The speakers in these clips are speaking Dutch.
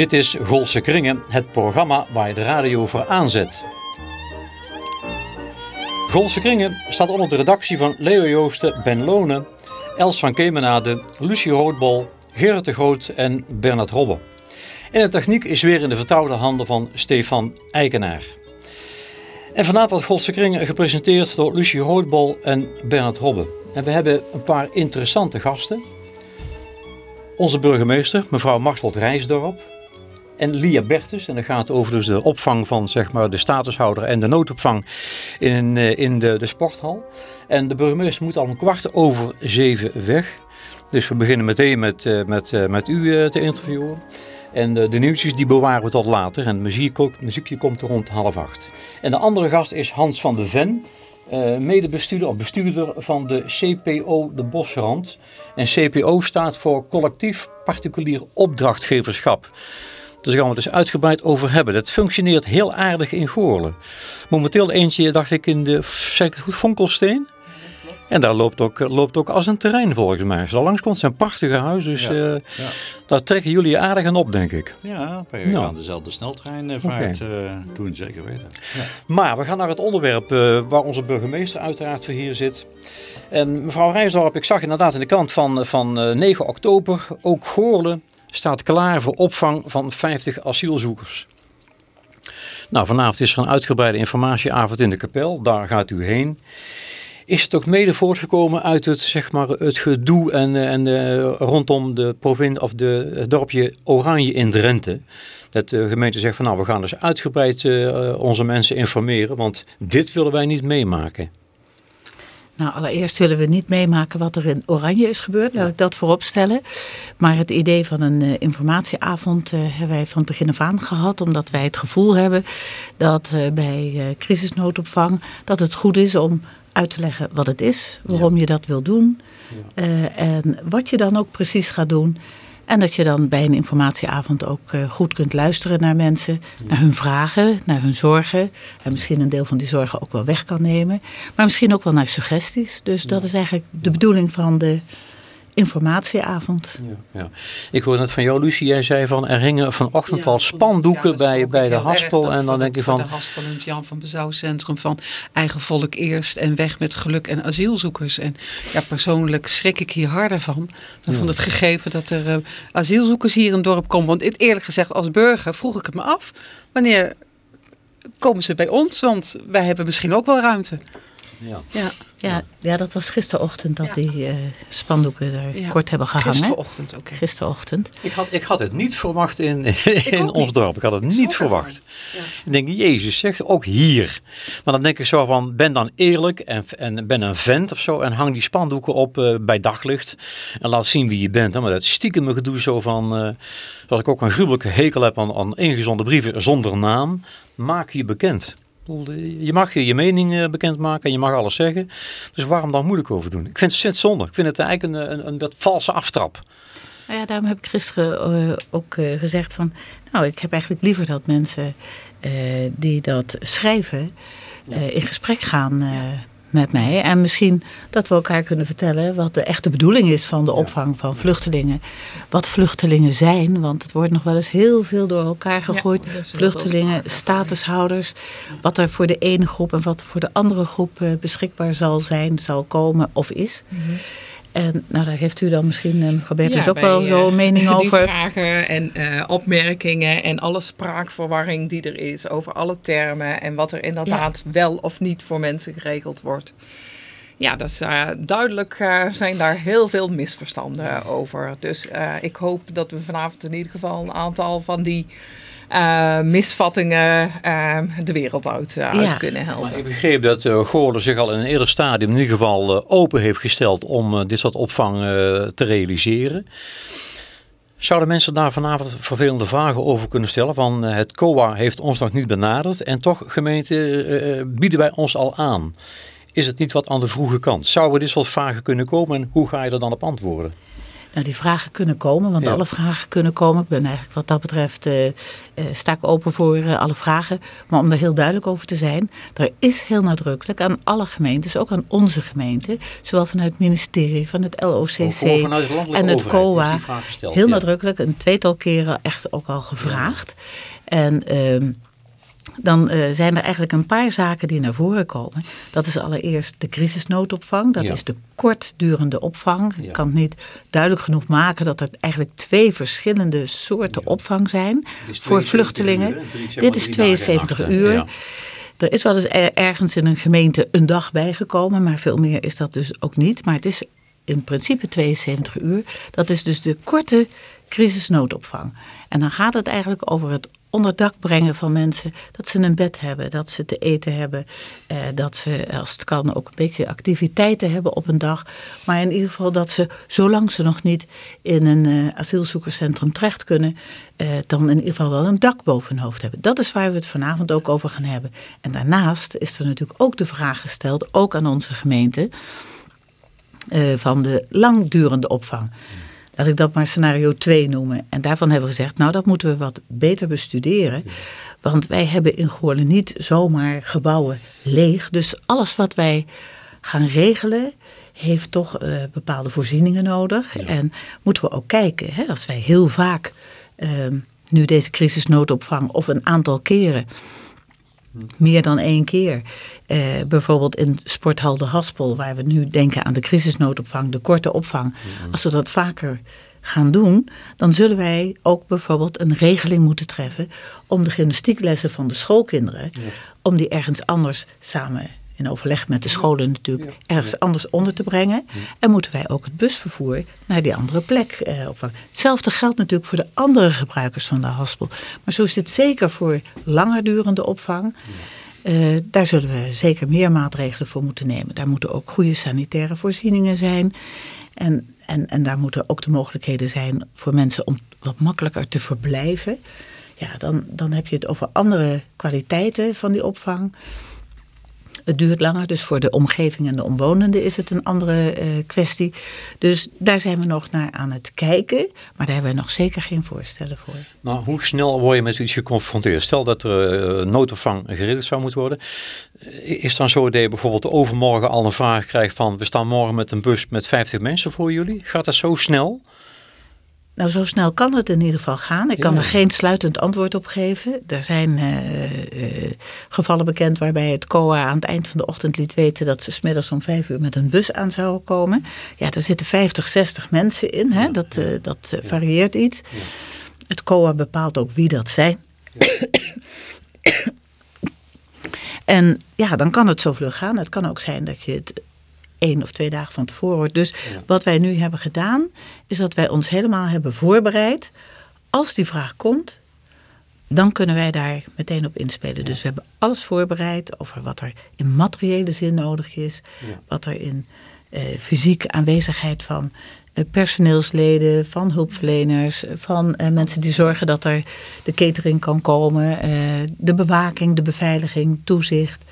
Dit is Golse Kringen, het programma waar je de radio voor aanzet. Golse Kringen staat onder de redactie van Leo Joosten, Ben Lonen, Els van Kemenade, Lucie Roodbol, Gerrit de Groot en Bernard Robbe. En de techniek is weer in de vertrouwde handen van Stefan Eikenaar. En vanavond wordt Godse Kringen gepresenteerd door Lucie Roodbol en Bernard Robbe. En we hebben een paar interessante gasten. Onze burgemeester, mevrouw Martelt Rijsdorp. En Lia Bertus. En dat gaat over dus de opvang van zeg maar, de statushouder en de noodopvang in, eh, in de, de sporthal. En de burgemeester moet al een kwart over zeven weg. Dus we beginnen meteen met, eh, met, eh, met u te interviewen. En de, de, nieuwtjes die bewaren we tot later. En het muziek, muziekje komt rond half acht. En de andere gast is Hans van de Ven. Medebestuurder of bestuurder van de CPO de Bosrand. En CPO staat voor Collectief Particulier Opdrachtgeverschap. Dus daar gaan we het dus uitgebreid over hebben. Dat functioneert heel aardig in Goorlen. Momenteel eentje, dacht ik, in de goed, Fonkelsteen. En daar loopt ook, loopt ook als een terrein volgens mij. Als je langs komt, zijn prachtige huis. Dus ja, uh, ja. daar trekken jullie aardig aan op, denk ik. Ja, wij nou. dezelfde sneltreinvaart okay. uh, doen, zeker weten. Ja. Maar we gaan naar het onderwerp uh, waar onze burgemeester uiteraard voor hier zit. En mevrouw Rijsdorp, ik zag inderdaad in de krant van, van 9 oktober, ook Goorlen staat klaar voor opvang van 50 asielzoekers. Nou, vanavond is er een uitgebreide informatieavond in de kapel. Daar gaat u heen. Is het ook mede voortgekomen uit het, zeg maar, het gedoe en, en uh, rondom de provincie of de, het dorpje Oranje in Drenthe? Dat de gemeente zegt van nou, we gaan dus uitgebreid onze mensen informeren, want dit willen wij niet meemaken. Nou, allereerst willen we niet meemaken wat er in Oranje is gebeurd. Laat ik dat voorop stellen. Maar het idee van een uh, informatieavond uh, hebben wij van het begin af aan gehad. Omdat wij het gevoel hebben dat uh, bij crisisnoodopvang dat het goed is om uit te leggen wat het is. Waarom ja. je dat wil doen. Ja. en wat je dan ook precies gaat doen. En dat je dan bij een informatieavond ook uh, goed kunt luisteren naar mensen, naar hun vragen, naar hun zorgen. En misschien een deel van die zorgen ook wel weg kan nemen. Maar misschien ook wel naar suggesties. Dus dat is eigenlijk de bedoeling van de informatieavond. Ja, ja. Ik hoorde net van jou, Lucie, jij zei van er hingen vanochtend ja, al spandoeken bij, bij de Haspel. En dan denk je van... de Haspel en het Jan van Bezouw Centrum van eigen volk eerst en weg met geluk en asielzoekers. En ja, persoonlijk schrik ik hier harder van. Dan van het gegeven dat er uh, asielzoekers hier in het dorp komen. Want eerlijk gezegd, als burger vroeg ik het me af, wanneer komen ze bij ons? Want wij hebben misschien ook wel ruimte. Ja. Ja. Ja, ja, dat was gisterochtend dat ja. die uh, spandoeken er ja. kort hebben gehangen. Gisterochtend, oké. Okay. Gisterochtend. Ik had, ik had het niet verwacht in, in ons niet. dorp. Ik had het niet verwacht. Ja. Ik denk, Jezus zegt ook hier. Maar dan denk ik zo van, ben dan eerlijk en, en ben een vent of zo. En hang die spandoeken op uh, bij daglicht. En laat zien wie je bent. Hè. Maar dat stiekem me gedoe zo van, uh, zoals ik ook een gruwelijke hekel heb aan, aan ingezonde brieven zonder naam. Maak je bekend. Je mag je, je mening bekendmaken en je mag alles zeggen. Dus waarom dan moeilijk over doen? Ik vind het zit zonde. Ik vind het eigenlijk een, een, een, een valse aftrap. Nou ja, daarom heb ik gisteren uh, ook uh, gezegd van... Nou, ik heb eigenlijk liever dat mensen uh, die dat schrijven... Ja. in gesprek gaan ja met mij. En misschien dat we elkaar kunnen vertellen wat de echte bedoeling is van de opvang van vluchtelingen. Wat vluchtelingen zijn, want het wordt nog wel eens heel veel door elkaar gegooid. Ja, vluchtelingen, statushouders, wat er voor de ene groep en wat er voor de andere groep beschikbaar zal zijn, zal komen of is. Mm -hmm. En nou, daar heeft u dan misschien, mevrouw Bertus, ja, ook wel zo'n uh, mening die over. vragen en uh, opmerkingen en alle spraakverwarring die er is over alle termen en wat er inderdaad ja. wel of niet voor mensen geregeld wordt. Ja, dat is, uh, duidelijk zijn daar heel veel misverstanden over. Dus ik hoop dat we vanavond in ieder geval een aantal van die uh, misvattingen uh, de wereld uit, uh, ja. uit kunnen helpen. Maar ik begreep dat uh, Goorlen zich al in een eerder stadium in ieder geval open heeft gesteld om dit soort opvang te realiseren. Zouden mensen daar vanavond vervelende vragen over kunnen stellen? Van het COA heeft ons nog niet benaderd en toch gemeente bieden wij ons al aan. Is het niet wat aan de vroege kant? Zouden dit soort vragen kunnen komen en hoe ga je er dan op antwoorden? Nou, die vragen kunnen komen, want Ja. alle vragen kunnen komen. Ik ben eigenlijk wat dat betreft, eh, eh, sta ik open voor eh, alle vragen. Maar om er heel duidelijk over te zijn, er is heel nadrukkelijk aan alle gemeentes, ook aan onze gemeente, zowel vanuit het ministerie, van het LOCC en het overheid COA, gesteld, heel ja. nadrukkelijk, een tweetal keren echt ook al gevraagd. En ehm, dan eh, zijn er eigenlijk een paar zaken die naar voren komen. Dat is allereerst de crisisnoodopvang. Dat Ja. is de kortdurende opvang. Ja. Ik kan het niet duidelijk genoeg maken dat er eigenlijk twee verschillende soorten opvang zijn Het voor 72 vluchtelingen. uur, Dit is drie dagen en 72 nachten. uur. Er is wel eens er- ergens in een gemeente een dag bijgekomen, maar veel meer is dat dus ook niet. Maar het is in principe 72 uur. Dat is dus de korte crisisnoodopvang. En dan gaat het eigenlijk over het onderdak brengen van mensen. Dat ze een bed hebben, dat ze te eten hebben. Eh, dat ze, als het kan, ook een beetje activiteiten hebben op een dag. Maar in ieder geval dat ze, zolang ze nog niet in een eh, asielzoekerscentrum terecht kunnen... eh, dan in ieder geval wel een dak boven hun hoofd hebben. Dat is waar we het vanavond ook over gaan hebben. En daarnaast is er natuurlijk ook de vraag gesteld, ook aan onze gemeente... eh, van de langdurende opvang. Laat ik dat maar scenario 2 noemen. En daarvan hebben we gezegd, nou dat moeten we wat beter bestuderen. Want wij hebben in Goorlen niet zomaar gebouwen leeg. Dus alles wat wij gaan regelen heeft toch eh, bepaalde voorzieningen nodig. En moeten we ook kijken, hè, als wij heel vaak ehm, nu deze crisisnoodopvang of een aantal keren meer dan één keer. Eh, bijvoorbeeld in Sporthal de Haspel, waar we nu denken aan de crisisnoodopvang, de korte opvang. Als we dat vaker gaan doen, dan zullen wij ook bijvoorbeeld een regeling moeten treffen om de gymnastieklessen van de schoolkinderen, om die ergens anders samen in overleg met de scholen natuurlijk ergens anders onder te brengen. En moeten wij ook het busvervoer naar die andere plek eh, opvangen. Hetzelfde geldt natuurlijk voor de andere gebruikers van de haspel. Maar zo is het zeker voor langer durende opvang. Eh, daar zullen we zeker meer maatregelen voor moeten nemen. Daar moeten ook goede sanitaire voorzieningen zijn. En, en, en daar moeten ook de mogelijkheden zijn voor mensen om wat makkelijker te verblijven. Ja, dan, dan heb je het over andere kwaliteiten van die opvang. Het duurt langer, dus voor de omgeving en de omwonenden is het een andere eh, kwestie. Dus daar zijn we nog naar aan het kijken, maar daar hebben we nog zeker geen voorstellen voor. Nou, hoe snel word je met zoiets geconfronteerd? Stel dat er eh, noodopvang geregeld zou moeten worden. Eh, Is dan zo dat je bijvoorbeeld overmorgen al een vraag krijgt van... we staan morgen met een bus met 50 mensen voor jullie. Gaat dat zo snel? Nou, zo snel kan het in ieder geval gaan. Ik kan Ja. er geen sluitend antwoord op geven. Er zijn eh, eh, gevallen bekend waarbij het COA aan het eind van de ochtend liet weten dat ze smiddags om vijf uur met een bus aan zouden komen. Ja, er zitten 50, 60 mensen in. Hè? Dat, eh, dat varieert iets. Het COA bepaalt ook wie dat zijn. en ja, dan kan het zo vlug gaan. Het kan ook zijn dat je het één of twee dagen van tevoren. Dus wat wij nu hebben gedaan, is dat wij ons helemaal hebben voorbereid. Als die vraag komt, dan kunnen wij daar meteen op inspelen. Dus we hebben alles voorbereid over wat er in materiële zin nodig is. Wat er in eh, fysieke aanwezigheid van eh, personeelsleden, van hulpverleners, van eh, mensen die zorgen dat er de catering kan komen, de bewaking, de beveiliging, toezicht,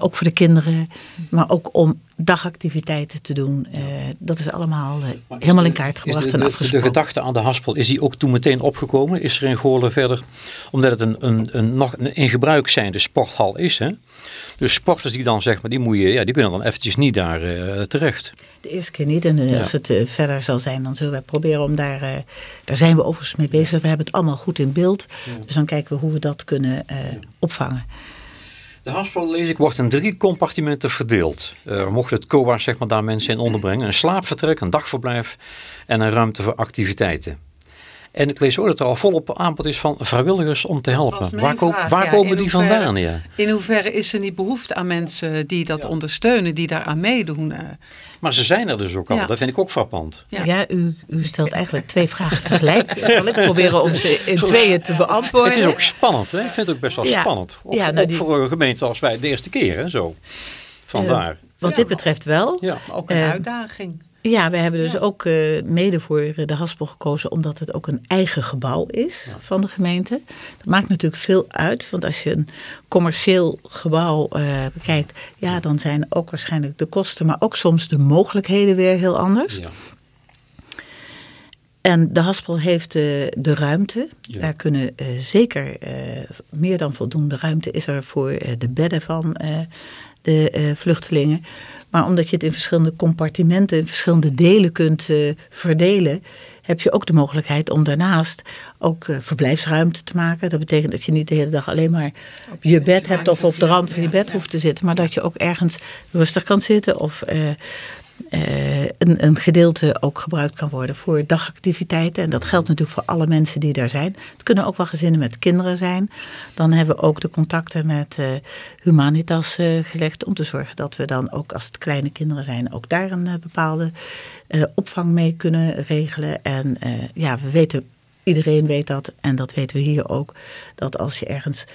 ook voor de kinderen, maar ook om dagactiviteiten te doen. Eh, dat is allemaal eh, helemaal in kaart gebracht de, en de, de, afgesproken. gedachte aan de haspel, is die ook toen meteen opgekomen? Is er in Goorlen verder, omdat het een, een, een nog een in gebruik zijnde sporthal is, hè? Dus sporters die dan zeg maar, die, moet je, ja, die kunnen dan eventjes niet daar eh, terecht. De eerste keer niet. En eh, Ja. als het eh, verder zal zijn, dan zullen wij proberen om daar... eh, daar zijn we overigens mee bezig. We hebben het allemaal goed in beeld. Dus dan kijken we hoe we dat kunnen eh, opvangen. De haspel, lees ik, wordt in drie compartimenten verdeeld. Er mocht het COA zeg maar, daar mensen in onderbrengen. Een slaapvertrek, een dagverblijf en een ruimte voor activiteiten. En ik lees ook dat er al volop aanbod is van vrijwilligers om te helpen. Waar, ko- vraag, waar ja. komen die hoeverre- vandaan? Ja? In hoeverre is er niet behoefte aan mensen die dat ondersteunen, die daaraan meedoen? eh? Maar ze zijn er dus ook al. Ja. Dat vind ik ook frappant. Ja. Ja, u, u stelt eigenlijk twee vragen tegelijk. Zal ik proberen om ze in tweeën te beantwoorden? Het is ook spannend. Hè? Ik vind het ook best wel Ja. spannend. Ook, Ja, voor- nou, ook die- voor een gemeente als wij de eerste keer. Hè? Zo. Vandaar. Wat dit betreft wel. ja. Maar ook een Eh, uitdaging. Ja, we hebben dus ook eh, mede voor de Haspel gekozen omdat het ook een eigen gebouw is van de gemeente. Dat maakt natuurlijk veel uit, want als je een commercieel gebouw eh, bekijkt, ja, dan zijn ook waarschijnlijk de kosten, maar ook soms de mogelijkheden weer heel anders. Ja. En de Haspel heeft eh, de ruimte. Ja. Daar kunnen zeker meer dan voldoende ruimte is er voor de bedden van de vluchtelingen. Maar omdat je het in verschillende compartimenten, in verschillende delen kunt eh, verdelen, heb je ook de mogelijkheid om daarnaast ook eh, verblijfsruimte te maken. Dat betekent dat je niet de hele dag alleen maar je bed hebt of op de rand van je bed hoeft te zitten, maar dat je ook ergens rustig kan zitten of eh, eh, een, gedeelte ook gebruikt kan worden voor dagactiviteiten. En dat geldt natuurlijk voor alle mensen die daar zijn. Het kunnen ook wel gezinnen met kinderen zijn. Dan hebben we ook de contacten met eh, Humanitas eh, gelegd om te zorgen dat we dan ook als het kleine kinderen zijn ook daar een bepaalde opvang mee kunnen regelen. En ja, we weten, iedereen weet dat en dat weten we hier ook, dat als je ergens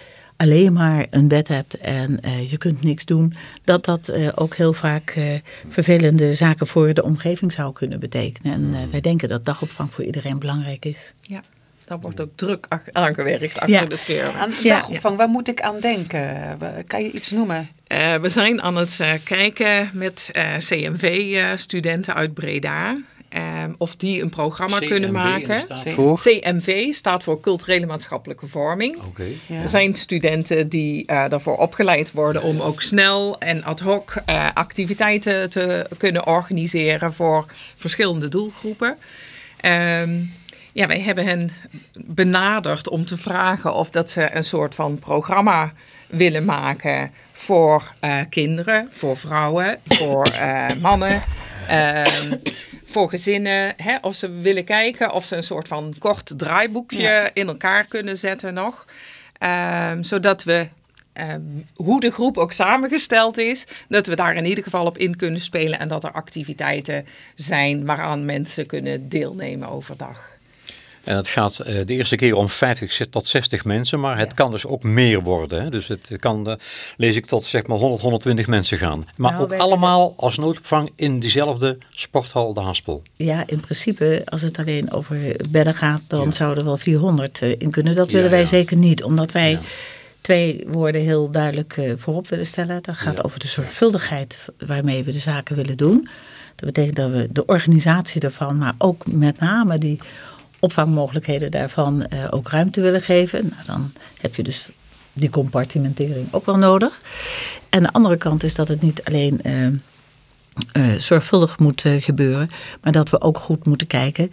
alleen maar een bed hebt en eh, je kunt niks doen, dat dat eh, ook heel vaak eh, vervelende zaken voor de omgeving zou kunnen betekenen. En eh, wij denken dat dagopvang voor iedereen belangrijk is. Ja, daar wordt ook druk aangewerkt achter Ja. de schermen. Aan de Ja. dagopvang, waar moet ik aan denken? Kan je iets noemen? Eh, we zijn aan het eh, kijken met eh, CMV-studenten uit Breda. Eh, of die een programma kunnen maken. Voor? CMV staat voor Culturele Maatschappelijke Vorming. Oké. Ja. Er zijn studenten die eh, daarvoor opgeleid worden om ook snel en ad hoc eh, activiteiten te kunnen organiseren voor verschillende doelgroepen. Ehm, ja, wij hebben hen benaderd om te vragen of dat ze een soort van programma willen maken voor eh, kinderen, voor vrouwen, voor eh, mannen, ehm, voor gezinnen. Hè, of ze willen kijken of ze een soort van kort draaiboekje Ja. in elkaar kunnen zetten nog. Ehm, zodat we, ehm, hoe de groep ook samengesteld is, dat we daar in ieder geval op in kunnen spelen en dat er activiteiten zijn waaraan mensen kunnen deelnemen overdag. En het gaat eh, de eerste keer om 50 tot 60 mensen, maar het kan dus ook meer worden. Hè? Dus het kan, eh, lees ik, tot zeg maar 100, 120 mensen gaan. Maar Nou, ook allemaal als noodopvang in diezelfde sporthal De Haspel. Ja, in principe, als het alleen over bedden gaat, dan Ja. zouden er wel 400 eh, in kunnen. Dat Ja, willen wij zeker niet, omdat wij twee woorden heel duidelijk voorop willen stellen. Dat gaat over de zorgvuldigheid waarmee we de zaken willen doen. Dat betekent dat we de organisatie ervan, maar ook met name die opvangmogelijkheden daarvan eh, ook ruimte willen geven. Nou, dan heb je dus die compartimentering ook wel nodig. En de andere kant is dat het niet alleen eh, eh, zorgvuldig moet gebeuren, maar dat we ook goed moeten kijken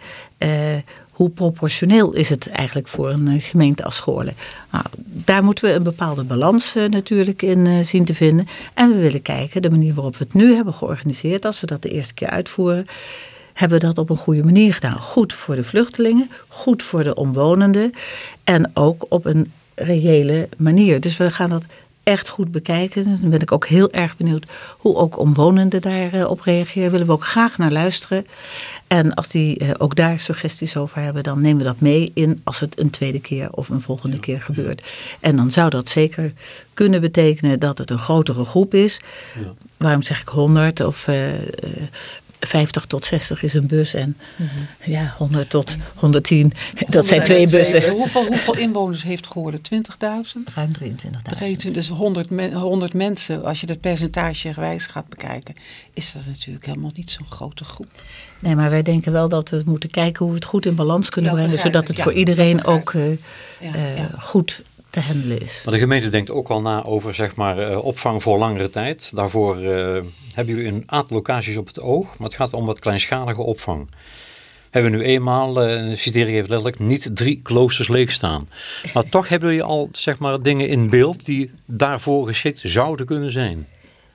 hoe proportioneel is het eigenlijk voor een gemeente als Schoorlen. Nou, daar moeten we een bepaalde balans natuurlijk in zien te vinden. En we willen kijken, de manier waarop we het nu hebben georganiseerd, als we dat de eerste keer uitvoeren, hebben we dat op een goede manier gedaan. Goed voor de vluchtelingen, goed voor de omwonenden en ook op een reële manier. Dus we gaan dat echt goed bekijken. Dus dan ben ik ook heel erg benieuwd hoe ook omwonenden daarop reageren. Willen we ook graag naar luisteren. En als die eh, ook daar suggesties over hebben, dan nemen we dat mee in als het een tweede keer of een volgende keer gebeurt. En dan zou dat zeker kunnen betekenen dat het een grotere groep is. Ja. Waarom zeg ik 100 of eh, eh, 50 tot 60 is een bus en ja, 100 tot 110, dat zijn twee bussen. Hoeveel, hoeveel inwoners heeft Goorlen? 20.000? Ruim 23.000. Begrepen, Dus 100, men- 100 mensen, als je dat percentage gewijs gaat bekijken, is dat natuurlijk helemaal niet zo'n grote groep. Nee, maar wij denken wel dat we moeten kijken hoe we het goed in balans kunnen Ja, brengen, zodat het Ja, voor iedereen ook eh, Ja, eh, ja. goed is. Maar de gemeente denkt ook al na over zeg maar, eh, opvang voor langere tijd. Daarvoor eh, hebben jullie een aantal locaties op het oog, maar het gaat om wat kleinschalige opvang. Hebben we nu eenmaal, eh citeer ik even letterlijk, niet drie kloosters leeg staan. Maar toch hebben jullie al zeg maar, dingen in beeld die daarvoor geschikt zouden kunnen zijn.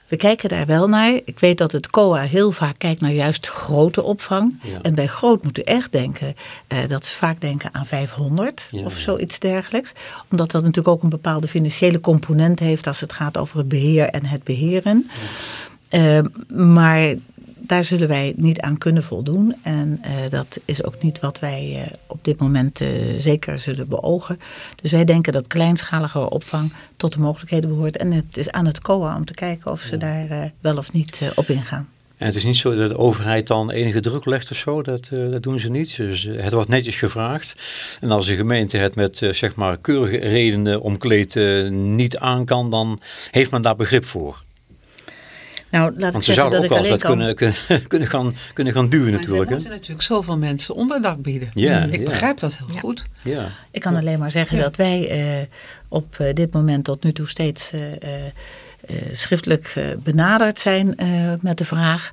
We kijken daar wel naar. Ik weet dat het COA heel vaak kijkt naar juist grote opvang. Ja. En bij groot moet u echt denken eh, dat ze vaak denken aan 500 Ja, of zoiets dergelijks. Omdat dat natuurlijk ook een bepaalde financiële component heeft als het gaat over het beheer en het beheren. Eh, maar daar zullen wij niet aan kunnen voldoen. En eh, dat is ook niet wat wij eh, op dit moment eh, zeker zullen beogen. Dus wij denken dat kleinschalige opvang tot de mogelijkheden behoort. En het is aan het COA om te kijken of ze daar wel of niet op ingaan. En het is niet zo dat de overheid dan enige druk legt of zo, dat, dat doen ze niet. Dus het wordt netjes gevraagd. En als de gemeente het met zeg maar keurige redenen omkleed niet aan kan, dan heeft men daar begrip voor. Nou, laat Want ik ze zouden dat ook ik wel eens wat kunnen, kunnen, kunnen, gaan, kunnen gaan duwen Maar natuurlijk. Hè? moeten natuurlijk zoveel mensen onderdak bieden. Ja, ik ja. begrijp dat heel Ja. goed. Ja. Ik kan alleen maar zeggen Ja. dat wij eh, op eh, dit moment tot nu toe steeds eh, eh, eh, schriftelijk eh, benaderd zijn eh, met de vraag.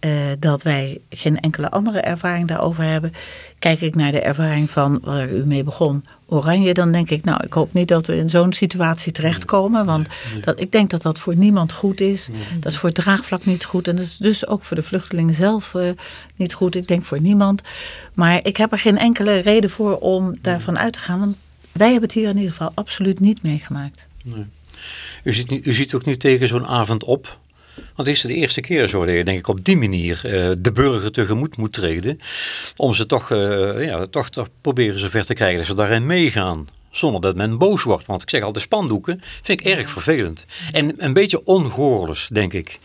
eh, dat wij geen enkele andere ervaring daarover hebben. Kijk ik naar de ervaring van waar u mee begon, Oranje, dan denk ik, nou, ik hoop niet dat we in zo'n situatie terechtkomen. Want dat, ik denk dat dat voor niemand goed is. Dat is voor het draagvlak niet goed. En dat is dus ook voor de vluchtelingen zelf eh, niet goed. Ik denk voor niemand. Maar ik heb er geen enkele reden voor om daarvan uit te gaan. Want wij hebben het hier in ieder geval absoluut niet meegemaakt. U, ziet, u ziet ook niet tegen zo'n avond op. Want het is de eerste keer zo dat je denk ik op die manier eh, de burger tegemoet moet treden. Om ze toch, eh, ja, toch, toch proberen zover te krijgen dat ze daarin meegaan. Zonder dat men boos wordt. Want ik zeg al, de spandoeken vind ik erg vervelend. En een beetje ongoorlijk, denk ik.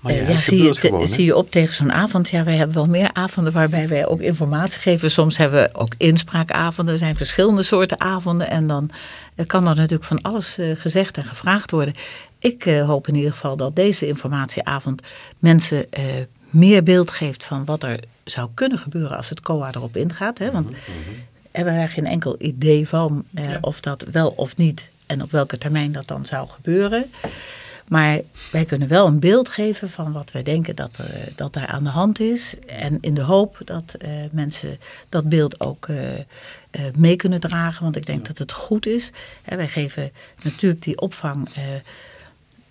Maar ja, Eh, het zie, je, te- gewoon. zie je op tegen zo'n avond. Ja, wij hebben wel meer avonden waarbij wij ook informatie geven. Soms hebben we ook inspraakavonden. Er zijn verschillende soorten avonden. En dan kan er natuurlijk van alles gezegd en gevraagd worden. Ik eh, hoop in ieder geval dat deze informatieavond mensen eh, meer beeld geeft van wat er zou kunnen gebeuren als het COA erop ingaat. Hè? Want hebben we daar geen enkel idee van eh, of dat wel of niet en op welke termijn dat dan zou gebeuren. Maar wij kunnen wel een beeld geven van wat wij denken dat, dat daar aan de hand is. En in de hoop dat eh, mensen dat beeld ook eh, eh, mee kunnen dragen. Want ik denk dat het goed is. Hè, wij geven natuurlijk die opvang eh,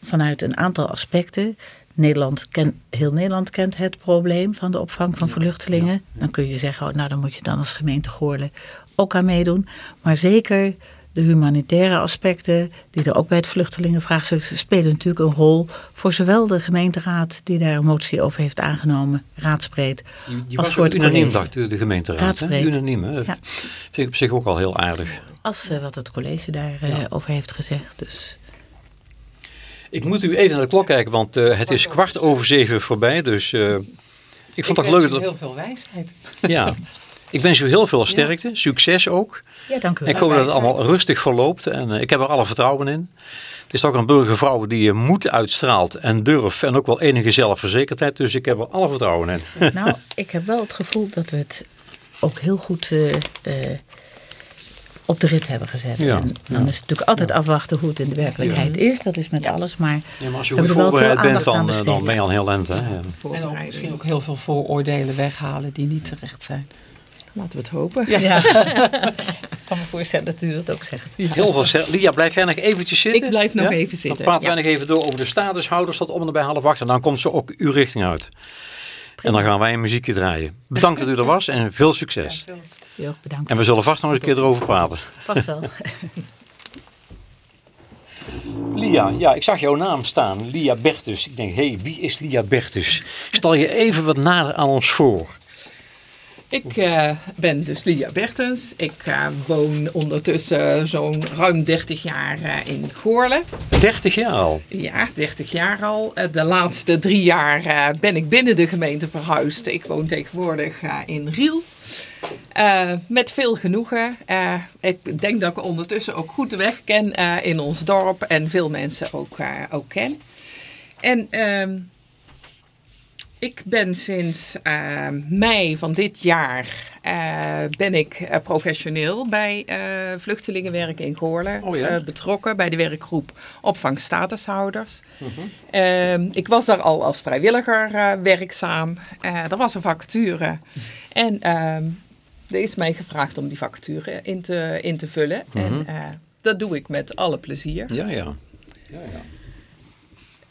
vanuit een aantal aspecten. Nederland kent, heel Nederland kent het probleem van de opvang van vluchtelingen. Dan kun je zeggen, oh, nou dan moet je dan als gemeente Goorlen ook aan meedoen. Maar zeker de humanitaire aspecten die er ook bij het vluchtelingenvraagstuk spelen natuurlijk een rol voor zowel de gemeenteraad die daar een motie over heeft aangenomen, raadsbreed, Die, die als was het unaniem, college. dacht de, gemeenteraad. Hè? Unaniem, hè? Dat Ja. vind ik op zich ook al heel aardig. als eh, wat het college daarover over heeft gezegd. Dus Ik moet u even naar de klok kijken, want eh, het is kwart over zeven voorbij. Dus eh, ik vond het wens leuk. u Dat, heel veel wijsheid. ja. Ik wens u heel veel sterkte, succes ook. ja, dank u En ik wel. hoop dat het allemaal rustig verloopt. En eh, ik heb er alle vertrouwen in. Het is toch een burgervrouw die je moed uitstraalt en durf. En ook wel enige zelfverzekerdheid. Dus ik heb er alle vertrouwen in. Nou, ik heb wel het gevoel dat we het ook heel goed op de rit hebben gezet. Ja, en dan is het natuurlijk altijd afwachten hoe het in de werkelijkheid is. Dat is met alles, maar Ja, maar als je goed hebben er wel veel voorbereid bent, aandacht aan dan, eh, dan ben je al heel eind. Hè? Ja. En ook misschien ook heel veel vooroordelen weghalen die niet terecht zijn. Laten we het hopen. Ja. ik kan me voorstellen dat u dat ook zegt. Heel veel Lia, blijf jij nog eventjes zitten? Ik blijf nog Ja? even zitten. Dan praten ja. wij nog even door over de statushouders tot om en bij half acht. En dan komt ze ook uw richting uit. En dan gaan wij een muziekje draaien. Bedankt dat u er was en veel succes. Bedankt. En we zullen vast nog eens een keer erover praten. Vast wel. Lia, ja, ik zag jouw naam staan. Lia Bertus. Ik denk, hé, hey, wie is Lia Bertus? Stel je even wat nader aan ons voor. Ik eh, ben dus Lia Bertens. Ik eh, woon ondertussen zo'n ruim 30 jaar eh, in Goorlen. 30 jaar al. Ja, 30 jaar al. De laatste drie jaar ben ik binnen de gemeente verhuisd. Ik woon tegenwoordig in Riel. Met veel genoegen. Ik denk dat ik ondertussen ook goed de weg ken in ons dorp en veel mensen ook, ook ken. En ehm, ik ben sinds eh, mei van dit jaar eh, ben ik eh, professioneel bij eh, vluchtelingenwerk in Goorlen Oh ja? eh, betrokken bij de werkgroep opvang statushouders. Ehm, ik was daar al als vrijwilliger eh, werkzaam. Eh er was een vacature en ehm, er is mij gevraagd om die vacature in te, in te vullen. En eh, dat doe ik met alle plezier. Ja, ja.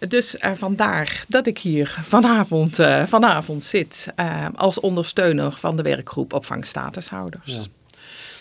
Dus eh, vandaar dat ik hier vanavond, eh, vanavond zit eh, als ondersteuner van de werkgroep opvang statushouders.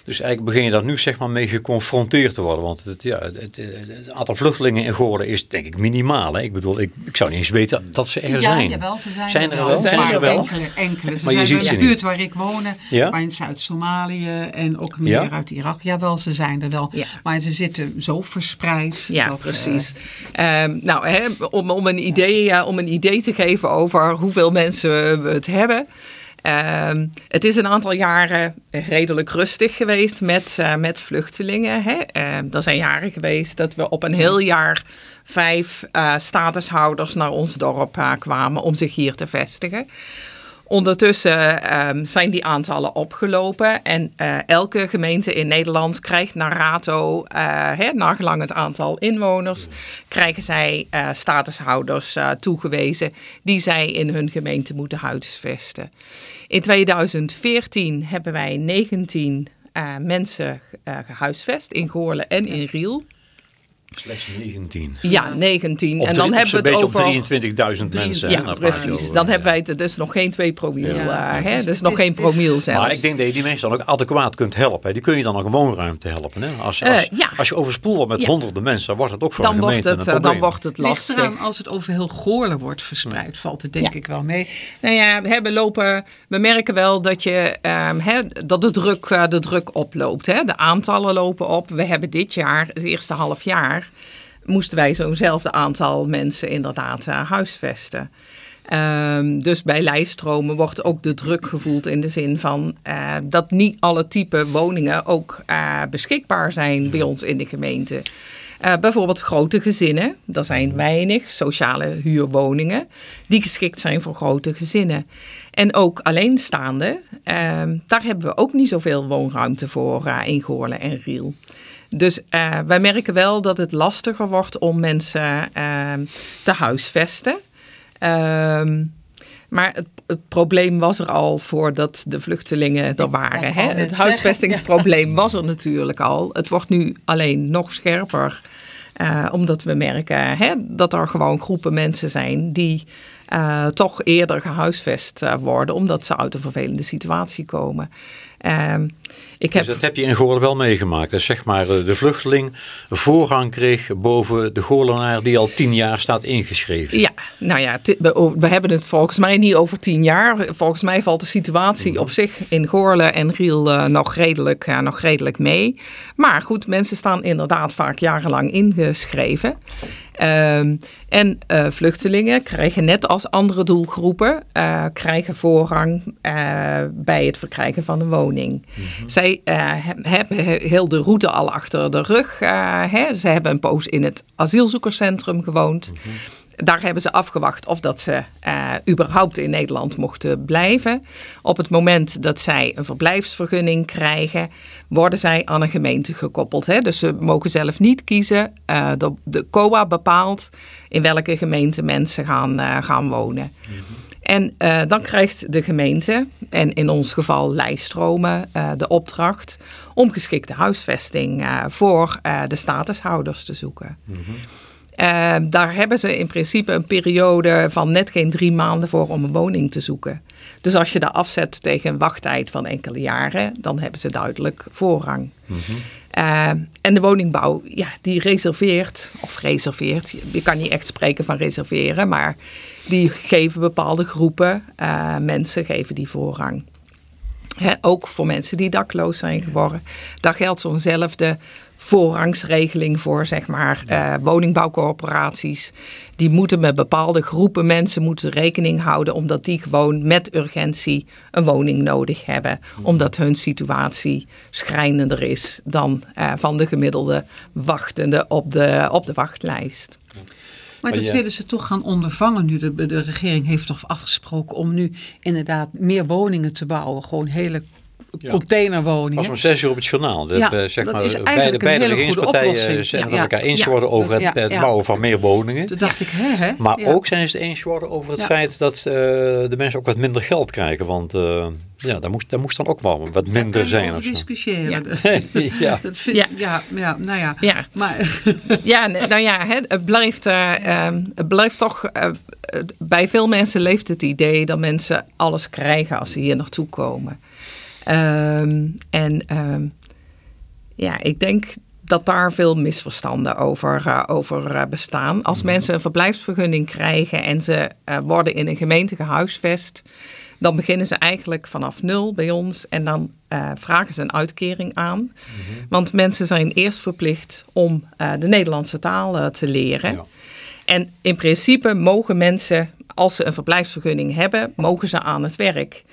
Dus eigenlijk begin je daar nu zeg maar mee geconfronteerd te worden. Want het, ja, het, het- het aantal vluchtelingen in Goorden is denk ik minimaal. Hè? Ik bedoel, ik, ik zou niet eens weten dat ze er ja, zijn. jawel, ze zijn, Zijn er er wel? wel. Zijn maar er wel? Enkele, enkele. Ze Maar je zijn ziet in de buurt waar ik woon, Ja? maar in Zuid-Somalië en ook meer Ja? uit Irak. Jawel, ze zijn er wel. Ja. Maar ze zitten zo verspreid. Ja, dat, eh, precies. Ehm, nou, hè, om, om, een idee, eh, om een idee te geven over hoeveel mensen we het hebben. Ehm, het is een aantal jaren redelijk rustig geweest met, eh, met vluchtelingen. Hè. Ehm, er zijn jaren geweest dat we op een heel jaar vijf eh, statushouders naar ons dorp eh, kwamen om zich hier te vestigen. Ondertussen ehm, zijn die aantallen opgelopen en eh, elke gemeente in Nederland krijgt naar rato, eh hè, het aantal inwoners, krijgen zij eh, statushouders toegewezen die zij in hun gemeente moeten huisvesten. In 2014 hebben wij 19 eh, mensen eh, gehuisvest in Goorlen en in Riel. Slechts 19. Ja, 19. Op en dan hebben we het over... beetje op 23.000 mensen. Ja, precies. Dan ja. hebben wij het, dus nog geen 2 promiel. Ja. eh, hè? Dus nog geen promiel zelfs. Maar ik denk dat je die mensen dan ook adequaat kunt helpen. hè. Die kun je dan een woonruimte helpen. Hè? Als, Eh, als, ja. als je overspoeld wordt met Ja. honderden mensen, dan wordt het ook voor dan een wordt, het, een eh, probleem. dan wordt het lastig. als het over heel Goorlen wordt verspreid, valt het denk Ja. ik wel mee. Nou ja, we, hebben lopen, we merken wel dat, je, ehm, hè, dat de, druk, eh, de druk oploopt. Hè? De aantallen lopen op. We hebben dit jaar, het eerste half jaar, moesten wij zo'nzelfde aantal mensen inderdaad eh, huisvesten. Ehm, dus bij lijststromen wordt ook de druk gevoeld in de zin van eh, dat niet alle type woningen ook eh, beschikbaar zijn bij ons in de gemeente. Bijvoorbeeld grote gezinnen. Er zijn weinig sociale huurwoningen die geschikt zijn voor grote gezinnen. En ook alleenstaande, ehm, daar hebben we ook niet zoveel woonruimte voor in Goorlen en Riel. Dus eh, wij merken wel dat het lastiger wordt om mensen ehm, te huisvesten. Ehm, maar het, het probleem was er al voordat de vluchtelingen er waren. Hè? Het zeggen, huisvestingsprobleem was er natuurlijk al. Het wordt nu alleen nog scherper. eh, omdat we merken hè, dat er gewoon groepen mensen zijn die eh, toch eerder gehuisvest eh, worden. Omdat ze uit een vervelende situatie komen. Ehm, ik heb Dus dat heb je in Goorlen wel meegemaakt. Dus zeg maar eh, de vluchteling voorrang kreeg boven de Goorlenaar die al tien jaar staat ingeschreven. Ja, nou ja, we, hebben het volgens mij niet over tien jaar. Volgens mij valt de situatie op zich in Goorlen en Riel eh, nog, redelijk, eh, nog redelijk mee. Maar goed, mensen staan inderdaad vaak jarenlang ingeschreven. Ehm, en eh, vluchtelingen krijgen net als andere doelgroepen krijgen voorrang bij het verkrijgen van een woning. Zij eh, he- hebben he- heel de route al achter de rug. eh, hè. Ze hebben een poos in het asielzoekerscentrum gewoond. Daar hebben ze afgewacht of dat ze eh, überhaupt in Nederland mochten blijven. Op het moment dat zij een verblijfsvergunning krijgen, worden zij aan een gemeente gekoppeld. Hè? Dus ze mogen zelf niet kiezen. De, de COA bepaalt in welke gemeente mensen gaan, gaan wonen. En eh, dan krijgt de gemeente, en in ons geval Lijststromen, eh, de opdracht om geschikte huisvesting eh, voor de statushouders te zoeken. Eh, daar hebben ze in principe een periode van net geen drie maanden voor om een woning te zoeken. Dus als je dat afzet tegen een wachttijd van enkele jaren, dan hebben ze duidelijk voorrang. Eh, en de woningbouw, ja, die reserveert, of reserveert, je kan niet echt spreken van reserveren, maar die geven bepaalde groepen eh, mensen geven die voorrang. Ook voor mensen die dakloos zijn geworden. Daar geldt zo'nzelfde voorrangsregeling voor, zeg maar, eh, woningbouwcorporaties. Die moeten met bepaalde groepen mensen moeten rekening houden, omdat die gewoon met urgentie een woning nodig hebben. Omdat hun situatie schrijnender is dan eh, van de gemiddelde wachtende op de, op de wachtlijst. Maar dat ja. willen ze toch gaan ondervangen nu. De, de regering heeft toch afgesproken om nu inderdaad meer woningen te bouwen. Gewoon hele Ja. containerwoningen. was om zes uur op het journaal. Dat, Ja, eh, zeg dat maar, is beide, eigenlijk beide een hele goede regeringspartijen oplossing. zijn het Ja. met elkaar eens Ja. geworden over Dat het, ja, het ja. bouwen van meer woningen. Toen dacht ik, hè, hè? Maar Ja. ook zijn ze het eens geworden over het Ja. feit dat eh, de mensen ook wat minder geld krijgen. Want eh, ja, daar moest, daar moest dan ook wel wat minder zijn. Of zo. discussiëren. ja. Dat vind Ja. ja, ja, nou ja. Ja. Maar Ja, nou ja, hè, het, blijft, eh, ehm, het blijft toch. eh, eh, bij veel mensen leeft het idee dat mensen alles krijgen als ze hier naartoe komen. Ehm, en ehm, ja, ik denk dat daar veel misverstanden over, eh, over eh, bestaan. Als mensen een verblijfsvergunning krijgen en ze eh, worden in een gemeente gehuisvest, dan beginnen ze eigenlijk vanaf nul bij ons en dan vragen ze een uitkering aan. Want mensen zijn eerst verplicht om de Nederlandse taal te leren. Ja. En in principe mogen mensen, als ze een verblijfsvergunning hebben, mogen ze aan het werk.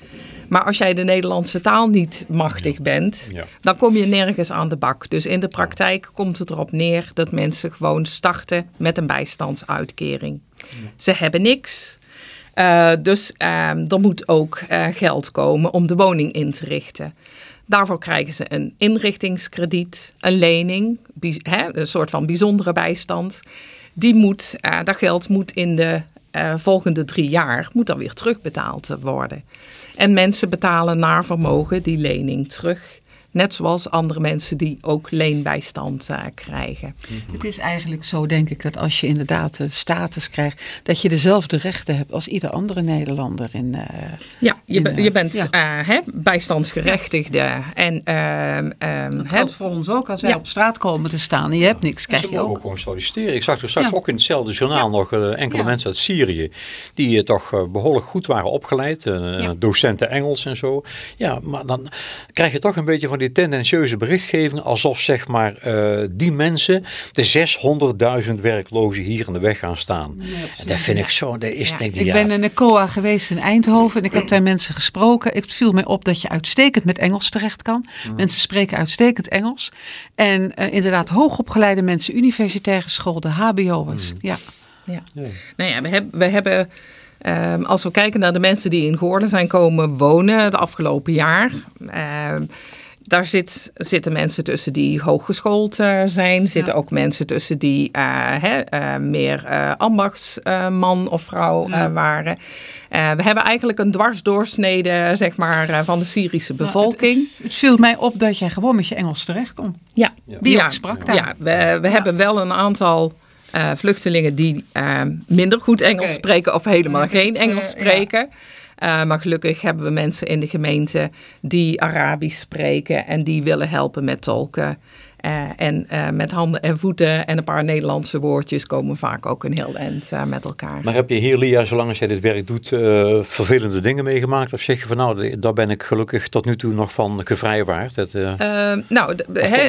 Maar als jij de Nederlandse taal niet machtig bent, Ja. dan kom je nergens aan de bak. Dus in de praktijk komt het erop neer dat mensen gewoon starten met een bijstandsuitkering. Ze hebben niks. Eh, dus ehm, er moet ook eh, geld komen om de woning in te richten. Daarvoor krijgen ze een inrichtingskrediet, een lening, bij- hè, een soort van bijzondere bijstand. Die moet, eh, dat geld moet in de volgende drie jaar moet dan weer terugbetaald worden. En mensen betalen naar vermogen die lening terug. Net zoals andere mensen die ook leenbijstand eh, krijgen. Het is eigenlijk zo, denk ik, dat als je inderdaad de status krijgt, dat je dezelfde rechten hebt als ieder andere Nederlander. In, eh, Ja, je, In, eh, je bent ja. eh, hè, bijstandsgerechtigde. En ehm, ehm, dat geldt voor ons ook. Als wij Ja. op straat komen te staan en je hebt niks, krijg je ook ook. gewoon solliciteren. Ik zag er straks Ja. ook in hetzelfde journaal nog enkele Ja. mensen uit Syrië. Die toch eh, behoorlijk goed waren opgeleid. Ja. Docenten Engels en zo. Ja, maar dan krijg je toch een beetje van die tendentieuze berichtgeving. Alsof zeg maar eh, die mensen, de 600.000 werklozen hier in de weg gaan staan. en dat vind ik zo, dat is Ja, denk ik, ik ja, ben in de COA geweest in Eindhoven en ik heb daar mensen gesproken. Het viel mij op dat je uitstekend met Engels terecht kan. Mensen spreken uitstekend Engels. En eh, inderdaad hoogopgeleide mensen, universitair geschoolde, hbo'ers. Ja. Ja. Nou ja, we, hebben we hebben, ehm, als we kijken naar de mensen die in Goorlen zijn komen wonen het afgelopen jaar. ehm, daar zit, zitten mensen tussen die hooggeschoold eh, zijn. Zitten ook mensen tussen die eh, hè, eh, meer eh, ambachtsman of vrouw eh, waren. Eh, we hebben eigenlijk een dwarsdoorsnede zeg maar, eh, van de Syrische bevolking. Het, het viel mij op dat jij gewoon met je Engels terecht kon. Ja, Wie ja, sprak daar. Ja, we, we hebben wel een aantal eh, vluchtelingen die minder goed Engels spreken of helemaal geen Engels spreken. Eh, maar gelukkig hebben we mensen in de gemeente die Arabisch spreken en die willen helpen met tolken. Eh, en eh, met handen en voeten en een paar Nederlandse woordjes komen vaak ook een heel eind eh, met elkaar. Maar heb je hier, Lia, zolang als jij dit werk doet, vervelende dingen meegemaakt? Of zeg je van nou, daar ben ik gelukkig tot nu toe nog van gevrijwaard? Dat, nou,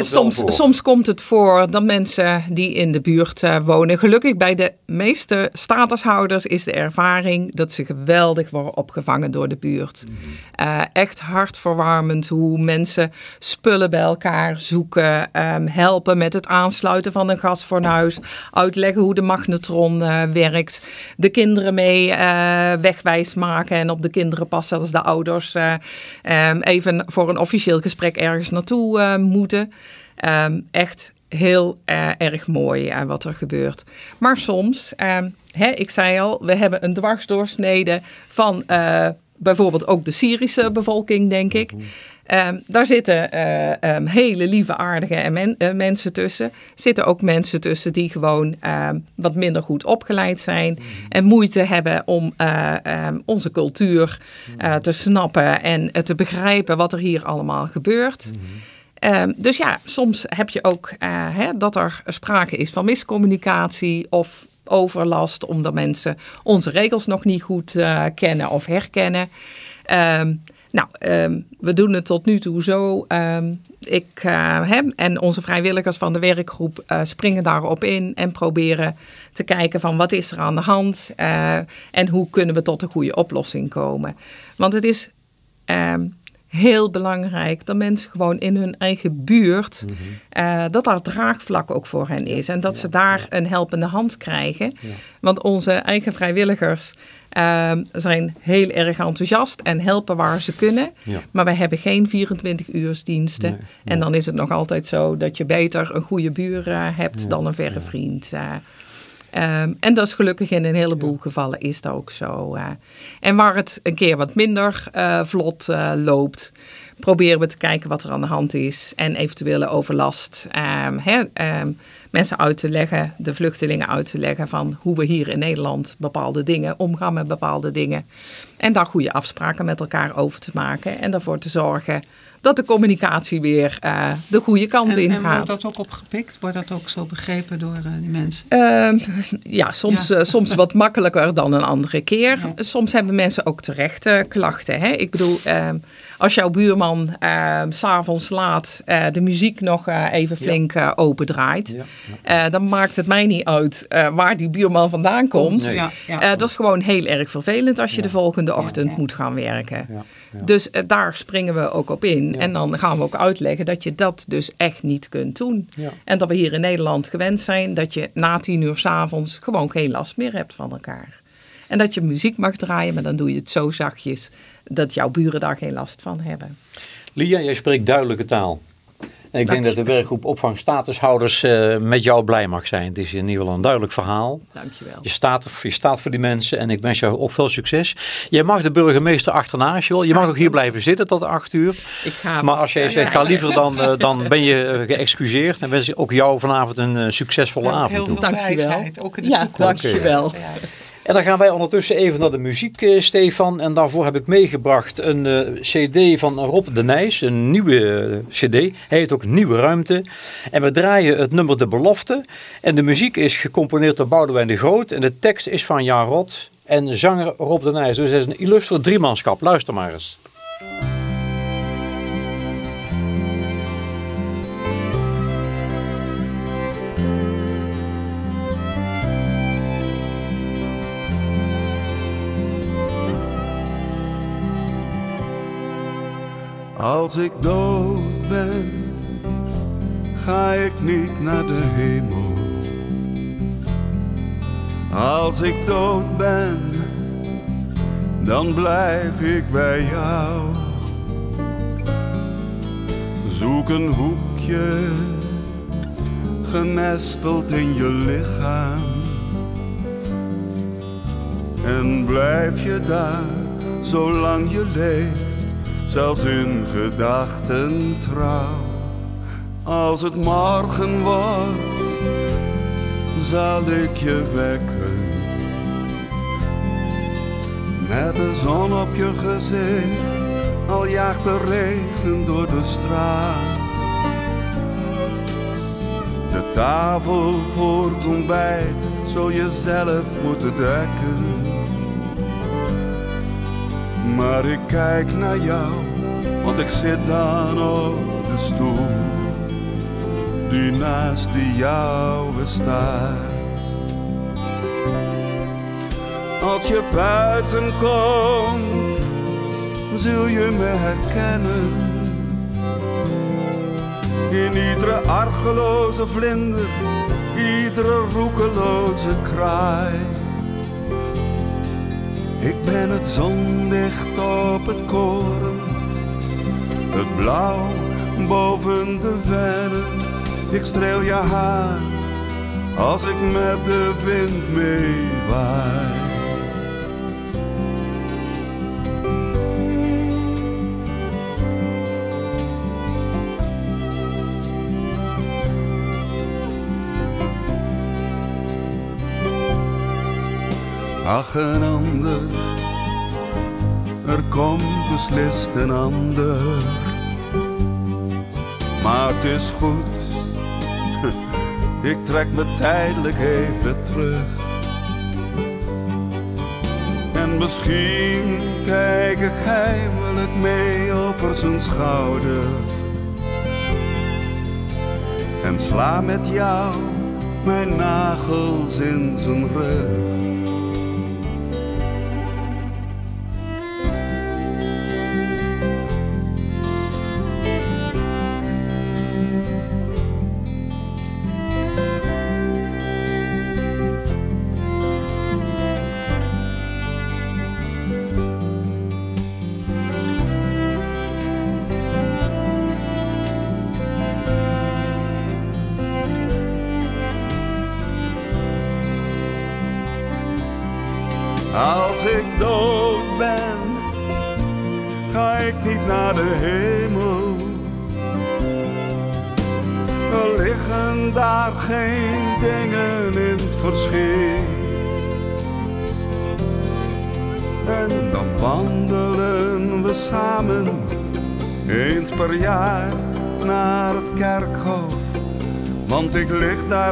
soms, soms komt het voor dat mensen die in de buurt wonen. Gelukkig bij de meeste statushouders is de ervaring dat ze geweldig worden opgevangen door de buurt. Mhm. Echt hartverwarmend hoe mensen spullen bij elkaar zoeken, ehm, helpen met het aansluiten van een gasfornuis, uitleggen hoe de magnetron eh, werkt, de kinderen mee eh, wegwijs maken en op de kinderen passen als de ouders eh, ehm, even voor een officieel gesprek ergens naartoe moeten. Ehm, echt heel erg mooi eh, wat er gebeurt. Maar soms, hè, ik zei al, we hebben een dwarsdoorsnede van bijvoorbeeld ook de Syrische bevolking, denk ik. Ehm, daar zitten eh, ehm, hele lieve, aardige en men- eh, mensen tussen. Zitten ook mensen tussen die gewoon ehm, wat minder goed opgeleid zijn. En moeite hebben om eh, onze cultuur eh, te snappen en te begrijpen wat er hier allemaal gebeurt. Ehm, dus ja, soms heb je ook hè, dat er sprake is van miscommunicatie of overlast, omdat mensen onze regels nog niet goed kennen of herkennen. Nou, ehm, we doen het tot nu toe zo. Ehm, ik eh, en onze vrijwilligers van de werkgroep eh, springen daarop in en proberen te kijken van wat is er aan de hand eh, en hoe kunnen we tot een goede oplossing komen. Want het is ehm, heel belangrijk dat mensen gewoon in hun eigen buurt, eh, dat daar draagvlak ook voor hen is. En dat ze daar een helpende hand krijgen. Want onze eigen vrijwilligers ehm, zijn heel erg enthousiast en helpen waar ze kunnen. Ja. Maar wij hebben geen 24-uursdiensten. Nee, En dan is het nog altijd zo dat je beter een goede buur eh, hebt dan een verre vriend. eh. Ehm, en dat is gelukkig in een heleboel gevallen is dat ook zo. eh. En waar het een keer wat minder vlot loopt, proberen we te kijken wat er aan de hand is en eventuele overlast. ehm, mensen uit te leggen, de vluchtelingen uit te leggen van hoe we hier in Nederland bepaalde dingen omgaan met bepaalde dingen. En daar goede afspraken met elkaar over te maken en ervoor te zorgen dat de communicatie weer eh, de goede kant En, in en gaat. wordt dat ook opgepikt? Wordt dat ook zo begrepen door eh, die mensen? Ehm, ja, soms, Ja. eh, soms wat makkelijker dan een andere keer. Ja. Soms hebben mensen ook terecht klachten. Hè? Ik bedoel, ehm, als jouw buurman ehm, s s'avonds laat eh, de muziek nog eh, even flink eh, opendraait, ja, eh, dan maakt het mij niet uit eh, waar die buurman vandaan komt. Nee. Ja, ja. Eh, dat is gewoon heel erg vervelend als je de volgende ochtend moet gaan werken. Ja. Dus daar springen we ook op in. Ja. En dan gaan we ook uitleggen dat je dat dus echt niet kunt doen. Ja. En dat we hier in Nederland gewend zijn dat je na tien uur s'avonds gewoon geen last meer hebt van elkaar. En dat je muziek mag draaien, maar dan doe je het zo zachtjes dat jouw buren daar geen last van hebben. Lia, jij spreekt duidelijke taal. En ik denk dat de werkgroep opvang statushouders eh, met jou blij mag zijn. Het is in ieder geval een duidelijk verhaal. Dankjewel. Je staat, je staat voor die mensen en ik wens jou ook veel succes. Jij mag de burgemeester achterna als je wil. Je mag ook hier blijven zitten tot acht uur. Ik ga Maar als jij zegt, ga liever dan, eh, dan ben je eh, geëxcuseerd. En wens ik ook jou vanavond een succesvolle Heel avond veel toe. Dankjewel. ook in de Ja, toekomst. dankjewel. Ja. En dan gaan wij ondertussen even naar de muziek, eh, Stefan. En daarvoor heb ik meegebracht een eh, cd van Rob de Nijs, een nieuwe eh, cd. Hij heet ook Nieuwe Ruimte. En we draaien het nummer De Belofte. En de muziek is gecomponeerd door Boudewijn de Groot. En de tekst is van Jan Rot en zanger Rob de Nijs. Dus het is een illustre driemanschap. Luister maar eens. Als ik dood ben, ga ik niet naar de hemel. Als ik dood ben, dan blijf ik bij jou. Zoek een hoekje, genesteld in je lichaam. En blijf je daar, zolang je leeft zelfs in gedachten trouw. Als het morgen wordt, zal ik je wekken. Met de zon op je gezicht, al jaagt de regen door de straat. De tafel voor het ontbijt zul je zelf moeten dekken. Maar ik kijk naar jou, want ik zit dan op de stoel die naast die jouwe staat. Als je buiten komt, zul je me herkennen. In iedere argeloze vlinder, iedere roekeloze kraai. Ik ben het zonlicht op het koren, het blauw boven de vennen. Ik streel je haar als ik met de wind meewaai. Ach, een ander, er komt beslist een ander. Maar het is goed, ik trek me tijdelijk even terug. En misschien kijk ik heimelijk mee over zijn schouder. En sla met jou mijn nagels in zijn rug.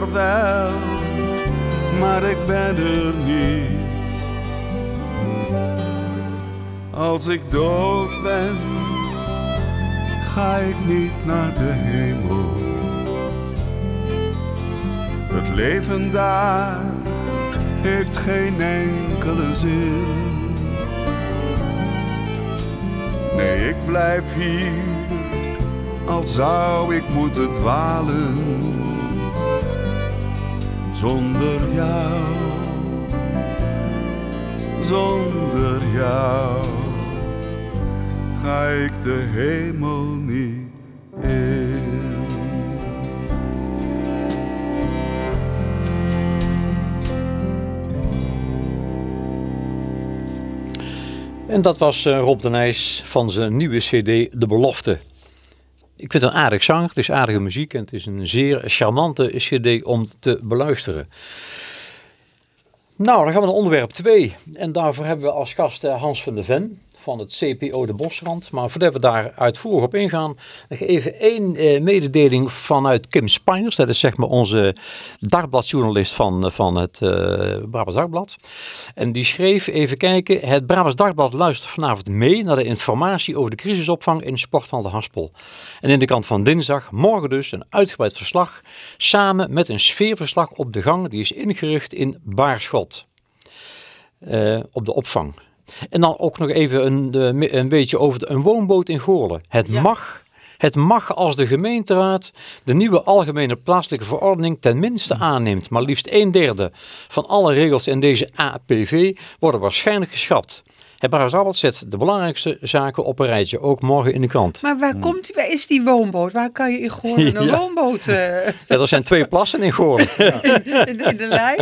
Wel, maar ik ben er niet. Als ik dood ben, ga ik niet naar de hemel. Het leven daar heeft geen enkele zin. Nee, ik blijf hier, al zou ik moeten dwalen. Zonder jou, zonder jou, ga ik de hemel niet in. En dat was eh, Rob de Nijs van zijn nieuwe cd De Belofte. Ik vind het een aardig zanger, het is aardige muziek en het is een zeer charmante cd om te beluisteren. Nou, dan gaan we naar onderwerp 2. En daarvoor hebben we als gast eh, Hans van de Ven van het CPO de Bosrand. Maar voordat we daar uitvoerig op ingaan, nog even één eh, mededeling vanuit Kim Spijners. Dat is zeg maar onze dagbladjournalist van, van het eh, Brabants Dagblad. En die schreef, even kijken, het Brabants Dagblad luistert vanavond mee naar de informatie over de crisisopvang in Sporthal de Haspel. En in de kant van dinsdag, morgen dus, een uitgebreid verslag, samen met een sfeerverslag op de gang, die is ingericht in Baarschot. Eh, op de opvang. En dan ook nog even een, een beetje over de, een woonboot in Goorlen. Het Ja. mag, het mag als de gemeenteraad de nieuwe algemene plaatselijke verordening ten minste aanneemt. Maar liefst een derde van alle regels in deze APV worden waarschijnlijk geschrapt. Het Brabants zet de belangrijkste zaken op een rijtje, ook morgen in de krant. Maar waar, komt, die- waar is die woonboot? Waar kan je in Goorlen een Ja. woonboot eh, Ja, er zijn twee plassen in Goorlen. in, in de lei?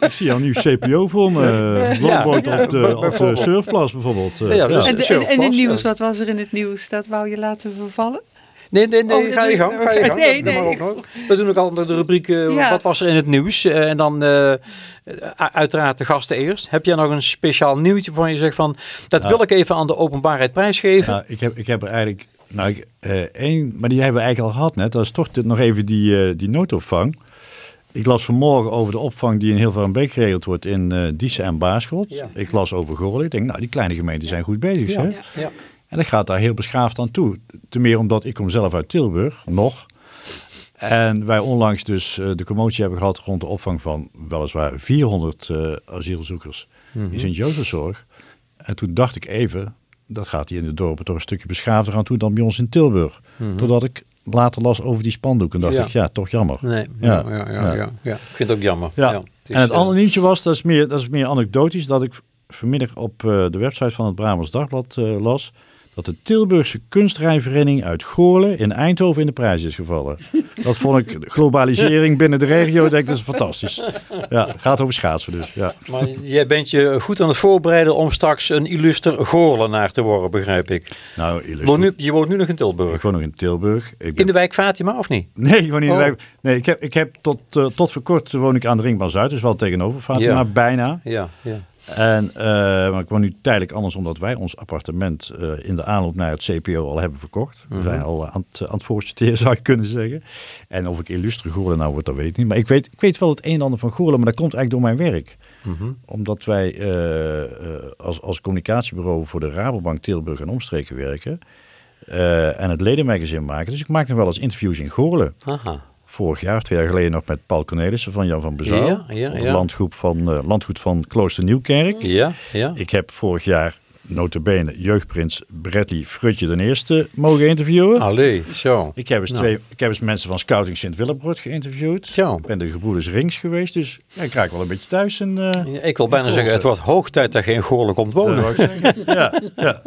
Ik zie al een nieuw CPO voor me. Woonboot Ja, op de, op de surfplas bijvoorbeeld. Eh, Ja, dus- En, de, Zo, en, en het nieuws, ja. wat was er in het nieuws? Dat wou je laten vervallen? Nee, nee, nee, Oh, ga je gang, ga je gang. Nee, nee, mag ook nog. We doen ook altijd de rubriek eh, Ja. wat was er in het nieuws. Eh, en dan eh, uiteraard de gasten eerst. Heb jij nog een speciaal nieuwtje van je zegt van, dat wil ik even aan de openbaarheid prijsgeven? Ja, ik, heb, ik heb er eigenlijk, nou, ik, eh, één, maar die hebben we eigenlijk al gehad net. Dat is toch dit- nog even die, eh, die noodopvang. Ik las vanmorgen over de opvang die in heel veel Beek geregeld wordt in eh Diezen en Baarschot. Ja. Ik las over Goorlen. Ik denk, nou, die kleine gemeenten zijn goed bezig. Ja. Hè? Ja. En dat gaat daar heel beschaafd aan toe. Ten meer omdat ik kom zelf uit Tilburg, nog. En wij onlangs dus eh, de commotie hebben gehad rond de opvang van weliswaar 400 eh, asielzoekers in Sint-Jozefzorg. En toen dacht ik even, dat gaat hier in de dorpen toch een stukje beschaafder aan toe dan bij ons in Tilburg. Totdat ik later las over die spandoeken, dacht Ja. ik, ja, toch jammer. Nee, ja, Ja. ja, ja, ja, ja. Ik vind het ook jammer. Ja. het is, en het eh, andere nieuwtje was, dat is meer, dat is meer anekdotisch, dat ik vanmiddag op de website van het Brabants Dagblad las, dat de Tilburgse kunstrijvereniging uit Goorlen in Eindhoven in de prijs is gevallen. dat vond ik, globalisering binnen de regio, denk ik, dat is fantastisch. Ja, gaat over schaatsen dus, ja. Maar jij bent je goed aan het voorbereiden om straks een illuster Goorlenaar te worden, begrijp ik. Nou, Je woont nu, je woont nu nog in Tilburg. ik woon nog in Tilburg. Ik ben In de wijk Fatima of niet? Nee, ik woon niet in de Oh. wijk. Nee, ik heb, ik heb tot, eh, tot voor kort woon ik aan de Ringbaan Zuid, dus wel tegenover Fatima, Ja. bijna. Ja, ja. En, eh, maar ik woon nu tijdelijk anders omdat wij ons appartement eh, in de aanloop naar het CPO al hebben verkocht. We zijn al aan het, aan het zou je kunnen zeggen. En of ik illustre Goorlen nou word, dat weet ik niet. Maar ik weet, ik weet wel het een en ander van Goorlen, maar dat komt eigenlijk door mijn werk. Omdat wij eh, eh, als, als communicatiebureau voor de Rabobank Tilburg en omstreken werken. eh, en het ledenmagazine maken. Dus ik maak nog wel eens interviews in Goorlen. Aha. Vorig jaar, twee jaar geleden nog met Paul Cornelissen van Jan van Bezouw. Ja, landgoed van, eh, landgoed van Klooster Nieuwkerk. Ja, ja. Ik heb vorig jaar notabene jeugdprins Bradley Frutje de Eerste mogen interviewen. Allee, zo. Ik heb, eens Nou. twee, ik heb eens mensen van Scouting Sint-Willebrod geïnterviewd. Zo. Ik ben de gebroeders Rings geweest, dus ja, ik raak wel een beetje thuis. En, eh, Ja, Ik wil bijna zeggen, het wordt hoog tijd dat je in Goorlen komt dat wonen. zeggen. ja, ja.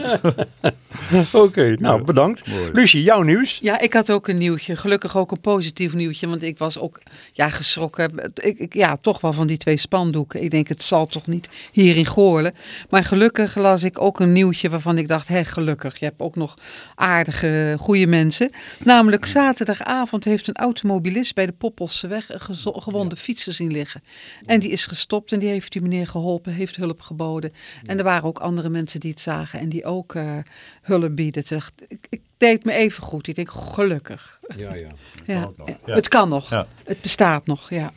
Oké, nou bedankt. Mooi. Lucie, jouw nieuws? Ja, ik had ook een nieuwtje. Gelukkig ook een positief nieuwtje. Want ik was ook ja, geschrokken. Ik, ik, ja, toch wel van die twee spandoeken. Ik denk, het zal toch niet hier in Goorlen. Maar gelukkig las ik ook een nieuwtje waarvan ik dacht... hé, gelukkig, je hebt ook nog aardige, goede mensen. Namelijk zaterdagavond heeft een automobilist bij de Poppelse weg... een gewonde fietser zien liggen. En die is gestopt en die heeft die meneer geholpen, heeft hulp geboden. En er waren ook andere mensen die het zagen en die ook eh, hulp bieden. Dacht ik, ik, deed me even goed. Ik denk, gelukkig. Ja, ja. Ja, nog. Het kan nog. Het bestaat nog, ja.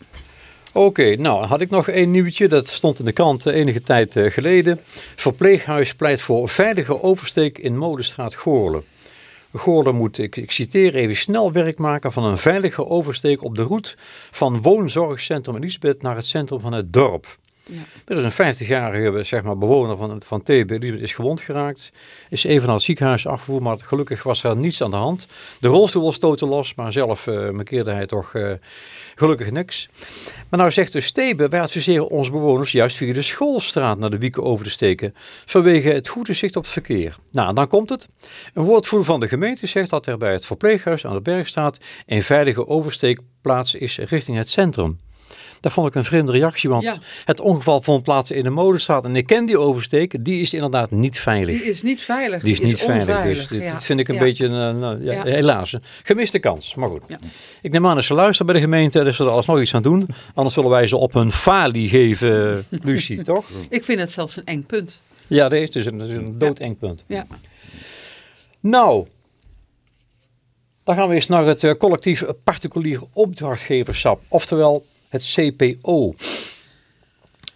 Oké, nou had ik nog één nieuwtje. Dat stond in de krant eh, enige tijd eh, geleden. Verpleeghuis pleit voor veilige oversteek in Modestraat Goorlen. Goorlen moet, ik, ik citeer even, snel werk maken van een veilige oversteek op de route van woonzorgcentrum Elisabeth naar het centrum van het dorp. Ja. Er is een 50-jarige zeg maar, bewoner van, van Thebe, die is gewond geraakt. Is even naar het ziekenhuis afgevoerd, maar gelukkig was er niets aan de hand. De rolstoel was stoten los, maar zelf uh, markeerde hij toch uh, gelukkig niks. Maar nou zegt dus Thebe, wij adviseren onze bewoners juist via de schoolstraat naar de wieken over te steken. Vanwege het goede zicht op het verkeer. Nou, dan komt het. Een woordvoerder van de gemeente zegt dat er bij het verpleeghuis aan de Bergstraat een veilige oversteekplaats is richting het centrum. Dat vond ik een vreemde reactie, want Ja. het ongeval vond plaats in de Molenstraat. En ik ken die oversteek, die is inderdaad niet veilig. Die is niet veilig. Die is niet veilig, dus dit, ja. dit vind ik een Ja. beetje, een, nou, helaas, gemiste kans. Maar goed, ik neem aan dat ze luisteren bij de gemeente, dat ze er alsnog iets aan doen. Anders zullen wij ze op hun falie geven, Lucie, toch? Ik vind het zelfs een eng punt. Ja, dat is dus een, is een doodeng punt. Ja. Nou, dan gaan we eens naar het eh, collectief particulier opdrachtgeverschap, oftewel het CPO.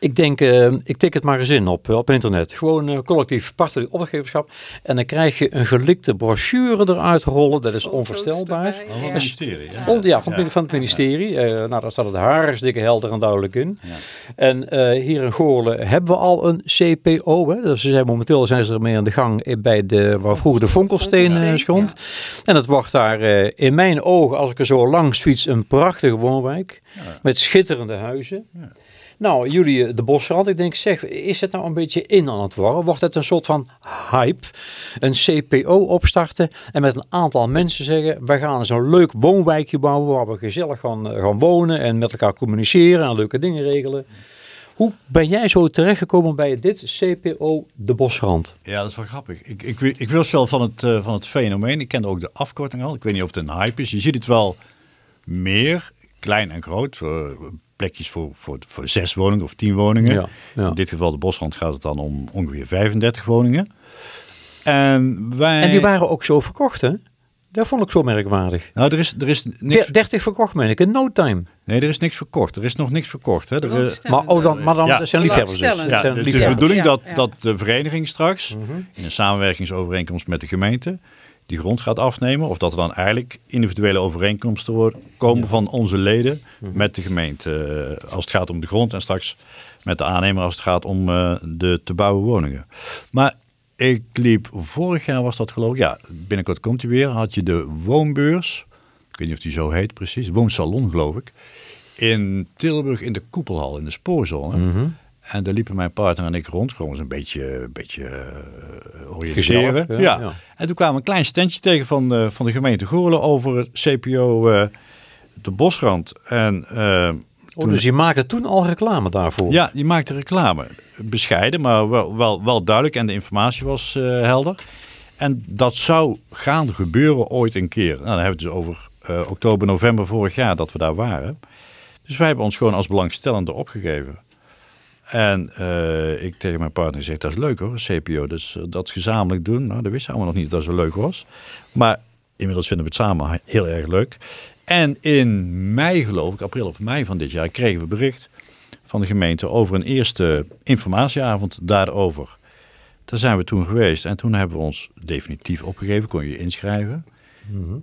Ik denk, eh, ik tik het maar eens in op, eh, op internet. Gewoon eh, collectief particulier opdrachtgeverschap. En dan krijg je een gelikte brochure eruit rollen. Dat is onvoorstelbaar. erbij, Oh, het ministerie. Ja. On- ja, van, het- van het ministerie. Eh, nou, daar staat het hartstikke helder en duidelijk in. Ja. En eh, hier in Goorlen hebben we al een CPO. Hè? Dus ze zijn momenteel zijn ze ermee aan de gang bij de, waar vroeger de Vonkelsteen stond. En het wordt daar eh, in mijn ogen, als ik er zo langs fiets, een prachtige woonwijk. Met schitterende huizen. Nou, jullie eh, de Bosrand, ik denk, zeg, is het nou een beetje in aan het worden? Wordt het een soort van hype? Een CPO opstarten en met een aantal mensen zeggen, wij gaan zo'n leuk woonwijkje bouwen waar we gezellig gaan, eh, gaan wonen en met elkaar communiceren en leuke dingen regelen. Hoe ben jij zo terechtgekomen bij dit CPO de Bosrand? Ja, dat is wel grappig. Ik, ik, ik wil wel van het, eh, van het fenomeen. Ik kende ook de afkorting al. Ik weet niet of het een hype is. Je ziet het wel meer, klein en groot. Plekjes voor, voor, voor zes woningen of tien woningen. Ja, ja. In dit geval de Bosrand gaat het dan om ongeveer 35 woningen. En wij... En die waren ook zo verkocht, hè? Dat vond ik zo merkwaardig. Nou, er is, er is niks... Der- 30 verkocht, meen ik, in no time. Nee, er is niks verkocht. Er is nog niks verkocht. Hè. Er, Maar, oh, dan, maar dan Ja. zijn liefhebbers dus. Ja, zijn het is de bedoeling Ja, dat, ja. dat de vereniging straks Mhm. in een samenwerkingsovereenkomst met de gemeente die grond gaat afnemen. Of dat er dan eigenlijk individuele overeenkomsten worden, komen van onze leden Mhm. met de gemeente. eh, Als het gaat om de grond en straks met de aannemer als het gaat om eh, de te bouwen woningen. Maar ik liep, vorig jaar was dat geloof ik, ja, binnenkort komt hij weer, had je de woonbeurs. Ik weet niet of die zo heet precies, woonsalon geloof ik. In Tilburg in de Koepelhal, in de spoorzone. Mhm. En daar liepen mijn partner en ik rond, gewoon eens een beetje, een beetje eh, oriënteren. Gezellig, ja. En toen kwam een klein standje tegen van de, van de gemeente Goorlen over het CPO eh, de Bosrand. En eh, Oh, dus je maakte toen al reclame daarvoor? ja, die maakte reclame. Bescheiden, maar wel, wel, wel duidelijk en de informatie was eh, helder. En dat zou gaan gebeuren ooit een keer. Nou, dan hebben we het dus over eh, oktober, november vorig jaar dat we daar waren. Dus wij hebben ons gewoon als belangstellende opgegeven. En eh, ik tegen mijn partner zeg, dat is leuk hoor, CPO. Dus eh, dat gezamenlijk doen, nou, dat wisten we allemaal nog niet dat zo leuk was. Maar inmiddels vinden we het samen heel erg leuk. En in mei geloof ik, april of mei van dit jaar, kregen we bericht van de gemeente over een eerste informatieavond daarover. Daar zijn we toen geweest en toen hebben we ons definitief opgegeven, kon je je inschrijven.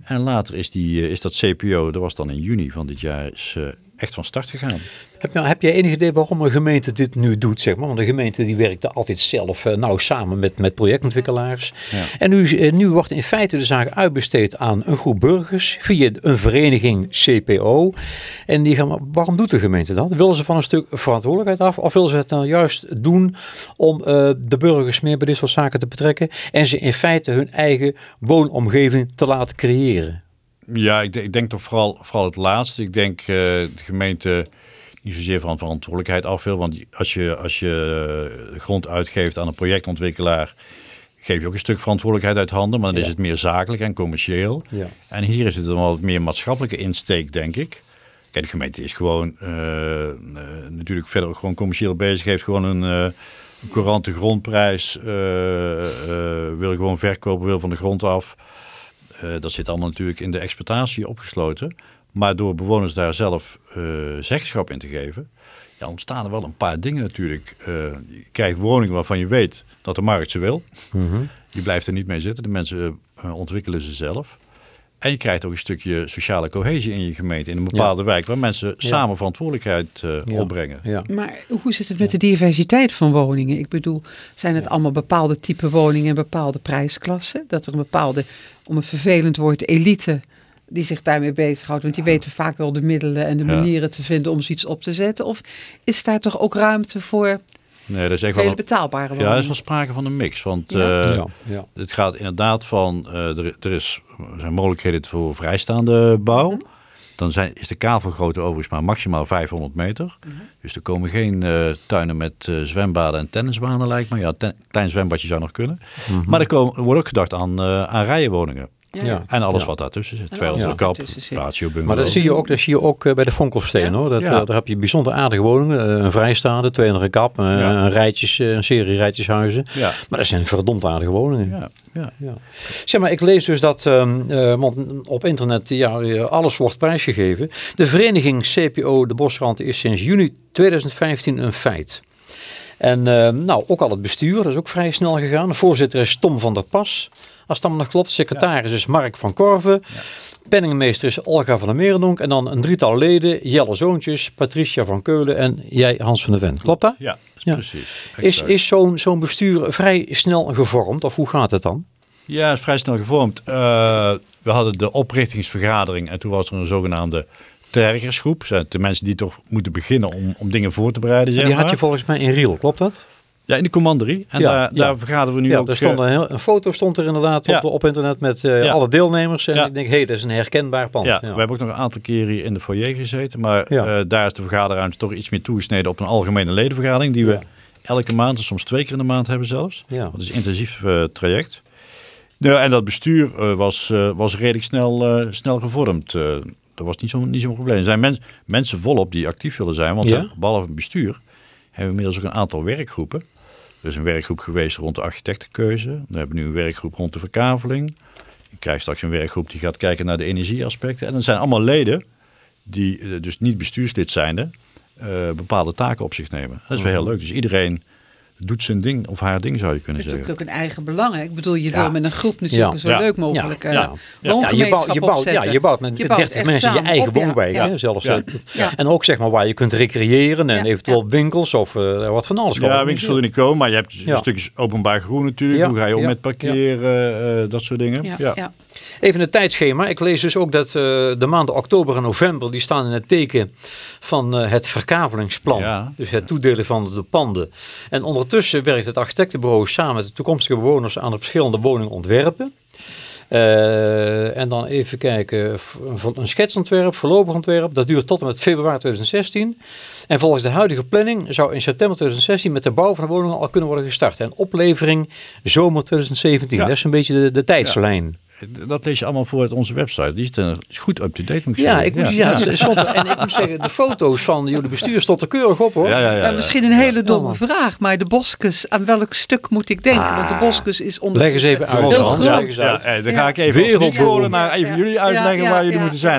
En later is, die, eh, is dat CPO, dat was dan in juni van dit jaar, is echt van start gegaan. Heb, je, heb jij enig idee waarom een gemeente dit nu doet? Zeg maar? Want de gemeente die werkte altijd zelf eh, nauw samen met, met projectontwikkelaars. Ja. En nu, eh, nu wordt in feite de zaak uitbesteed aan een groep burgers via een vereniging CPO. En die gaan, waarom doet de gemeente dat? Willen ze van een stuk verantwoordelijkheid af? Of willen ze het nou juist doen om eh, de burgers meer bij dit soort zaken te betrekken? En ze in feite hun eigen woonomgeving te laten creëren? Ja, ik, denk- ik denk toch vooral, vooral het laatste. Ik denk de gemeente niet zozeer van verantwoordelijkheid af wil. Want als je, als je eh, grond uitgeeft aan een projectontwikkelaar, geef je ook een stuk verantwoordelijkheid uit handen. Maar dan is het meer zakelijk en commercieel. Ja. En hier is het dan wel wat meer maatschappelijke insteek, denk ik. Kijk, de gemeente is gewoon eh, eh, natuurlijk verder gewoon commercieel bezig. Heeft gewoon een, een courante grondprijs. wil gewoon verkopen, wil van de grond af. Dat zit allemaal natuurlijk in de exploitatie opgesloten. Maar door bewoners daar zelf eh, zeggenschap in te geven, ja, ontstaan er wel een paar dingen natuurlijk. Eh, je krijgt woningen waarvan je weet dat de markt ze wil. Mhm. Je blijft er niet mee zitten. De mensen eh, ontwikkelen ze zelf. En je krijgt ook een stukje sociale cohesie in je gemeente, in een bepaalde wijk, waar mensen samen verantwoordelijkheid eh, Ja. opbrengen. Ja. Maar hoe zit het met de diversiteit van woningen? Ik bedoel, zijn het allemaal bepaalde type woningen en bepaalde prijsklassen? Dat er een bepaalde, om een vervelend woord, elite die zich daarmee bezighoudt. Want die weten vaak wel de middelen en de Ja. manieren te vinden om zoiets op te zetten. Of is daar toch ook ruimte voor Nee, dat is echt wel betaalbare ja, woningen? er is wel sprake van een mix. Want Ja. eh, ja, ja. het gaat inderdaad van, eh, er, er, is, er zijn mogelijkheden voor vrijstaande bouw. Mhm. Dan zijn, is de kavelgrootte overigens maar maximaal 500 meter. Mhm. Dus er komen geen eh, tuinen met eh, zwembaden en tennisbanen lijkt me. Ja, een klein zwembadje zou nog kunnen. Maar er, komen, er wordt ook gedacht aan, eh aan rijenwoningen. Ja, Ja. En alles Ja. wat daartussen zit. alles 200 wat kap, ratio, Maar dat bungalow. zie je ook, dat zie je ook eh, bij de Fonkelssteen Ja. hoor. Dat, Ja. eh, daar heb je bijzonder aardige woningen. eh, Een vrijstaande, 200 kap, Ja. een, rijtjes, een serie rijtjeshuizen. Ja, Maar dat zijn verdomd aardige woningen. ja, ja. Ja. Zeg maar, ik lees dus dat, ehm, eh, want op internet, ja, alles wordt prijsgegeven. De vereniging CPO De Bosrand is sinds juni 2015 een feit. En ehm, nou, ook al het bestuur, dat is ook vrij snel gegaan. De voorzitter is Tom van der Pas, als het allemaal nog klopt. Secretaris is Mark van Korven. Penningmeester is Olga van der Merendonk. En dan een drietal leden, Jelle Zoontjes, Patricia van Keulen en jij Hans van der Ven. Klopt dat? Ja, Ja. precies. Is, Exact. is zo'n zo'n bestuur vrij snel gevormd of hoe gaat het dan? Ja, het is vrij snel gevormd. Eh, we hadden de oprichtingsvergadering en toen was er een zogenaamde tergersgroep. De mensen die toch moeten beginnen om, om dingen voor te bereiden. Zeg Die had je volgens mij in Riel, klopt dat? Ja, in de commanderie. En Ja, daar, ja. daar vergaderen we nu ja, ook. er stond eh, een, heel, een foto stond er inderdaad op, op internet met eh, alle deelnemers. En ik denk, hé, hey, dat is een herkenbaar pand. ja, Ja. we hebben ook nog een aantal keren hier in de foyer gezeten. Maar eh, daar is de vergaderruimte toch iets meer toegesneden op een algemene ledenvergadering. Die we elke maand, en soms twee keer in de maand hebben zelfs. Ja. Dat is een intensief traject. Ja, en dat bestuur was, was redelijk snel, snel gevormd. Dat was niet zo'n niet zo'n probleem. Er zijn mens- mensen volop die actief willen zijn. Want eh, behalve het bestuur hebben we inmiddels ook een aantal werkgroepen. Er is een werkgroep geweest rond de architectenkeuze. We hebben nu een werkgroep rond de verkaveling. Je krijgt straks een werkgroep die gaat kijken naar de energieaspecten. En dat zijn allemaal leden die eh, dus niet bestuurslid zijnde eh, bepaalde taken op zich nemen. Dat is wel heel leuk. Dus iedereen doet zijn ding of haar ding zou je kunnen Het is zeggen. natuurlijk ook een eigen belang. hè. Ik bedoel, je Ja. wil met een groep natuurlijk Ja. zo Ja. leuk mogelijk Ja. eh, Ja. Ja, je, bouwt, je, bouwt, ja, je bouwt met Je bouwt 30 echt mensen je eigen woonwijk. Zelfs. Ja. Ja. En ook zeg maar waar je kunt recreëren en Ja. eventueel winkels of eh, wat van alles. Ja, winkels zullen niet komen, maar je hebt Ja. een stukje openbaar groen natuurlijk. Ja, Hoe ga je om ja, met parkeren, eh, dat soort dingen. Ja, Ja. ja. Even het tijdschema. Ik lees dus ook dat eh, de maanden oktober en november die staan in het teken van eh, het verkavelingsplan. Ja. Dus het toedelen van de panden. En ondertussen werkt het architectenbureau samen met de toekomstige bewoners aan de verschillende woningontwerpen. Eh, en dan even kijken, van een schetsontwerp, voorlopig ontwerp, dat duurt tot en met februari 2016. En volgens de huidige planning zou in september 2016 met de bouw van de woningen al kunnen worden gestart. En oplevering zomer 2017. Ja. Dat is een beetje de, de tijdslijn. Dat lees je allemaal voor uit onze website. Die is, ten- is goed up-to-date, moet ik Ja, zeggen. ik moet, ja, stond er- en ik moet zeggen, de foto's van jullie bestuur stond er keurig op hoor. Ja, ja, ja. Misschien een hele domme Ja. vraag, maar de Boskus, aan welk stuk moet ik denken? Want de Boskus is ondertussen Leg eens even uit, heel groot. Ja, eh, dan ga ik even Wereldberoemd. niet-goorlenaar even jullie uitleggen Ja, waar jullie ja, moeten zijn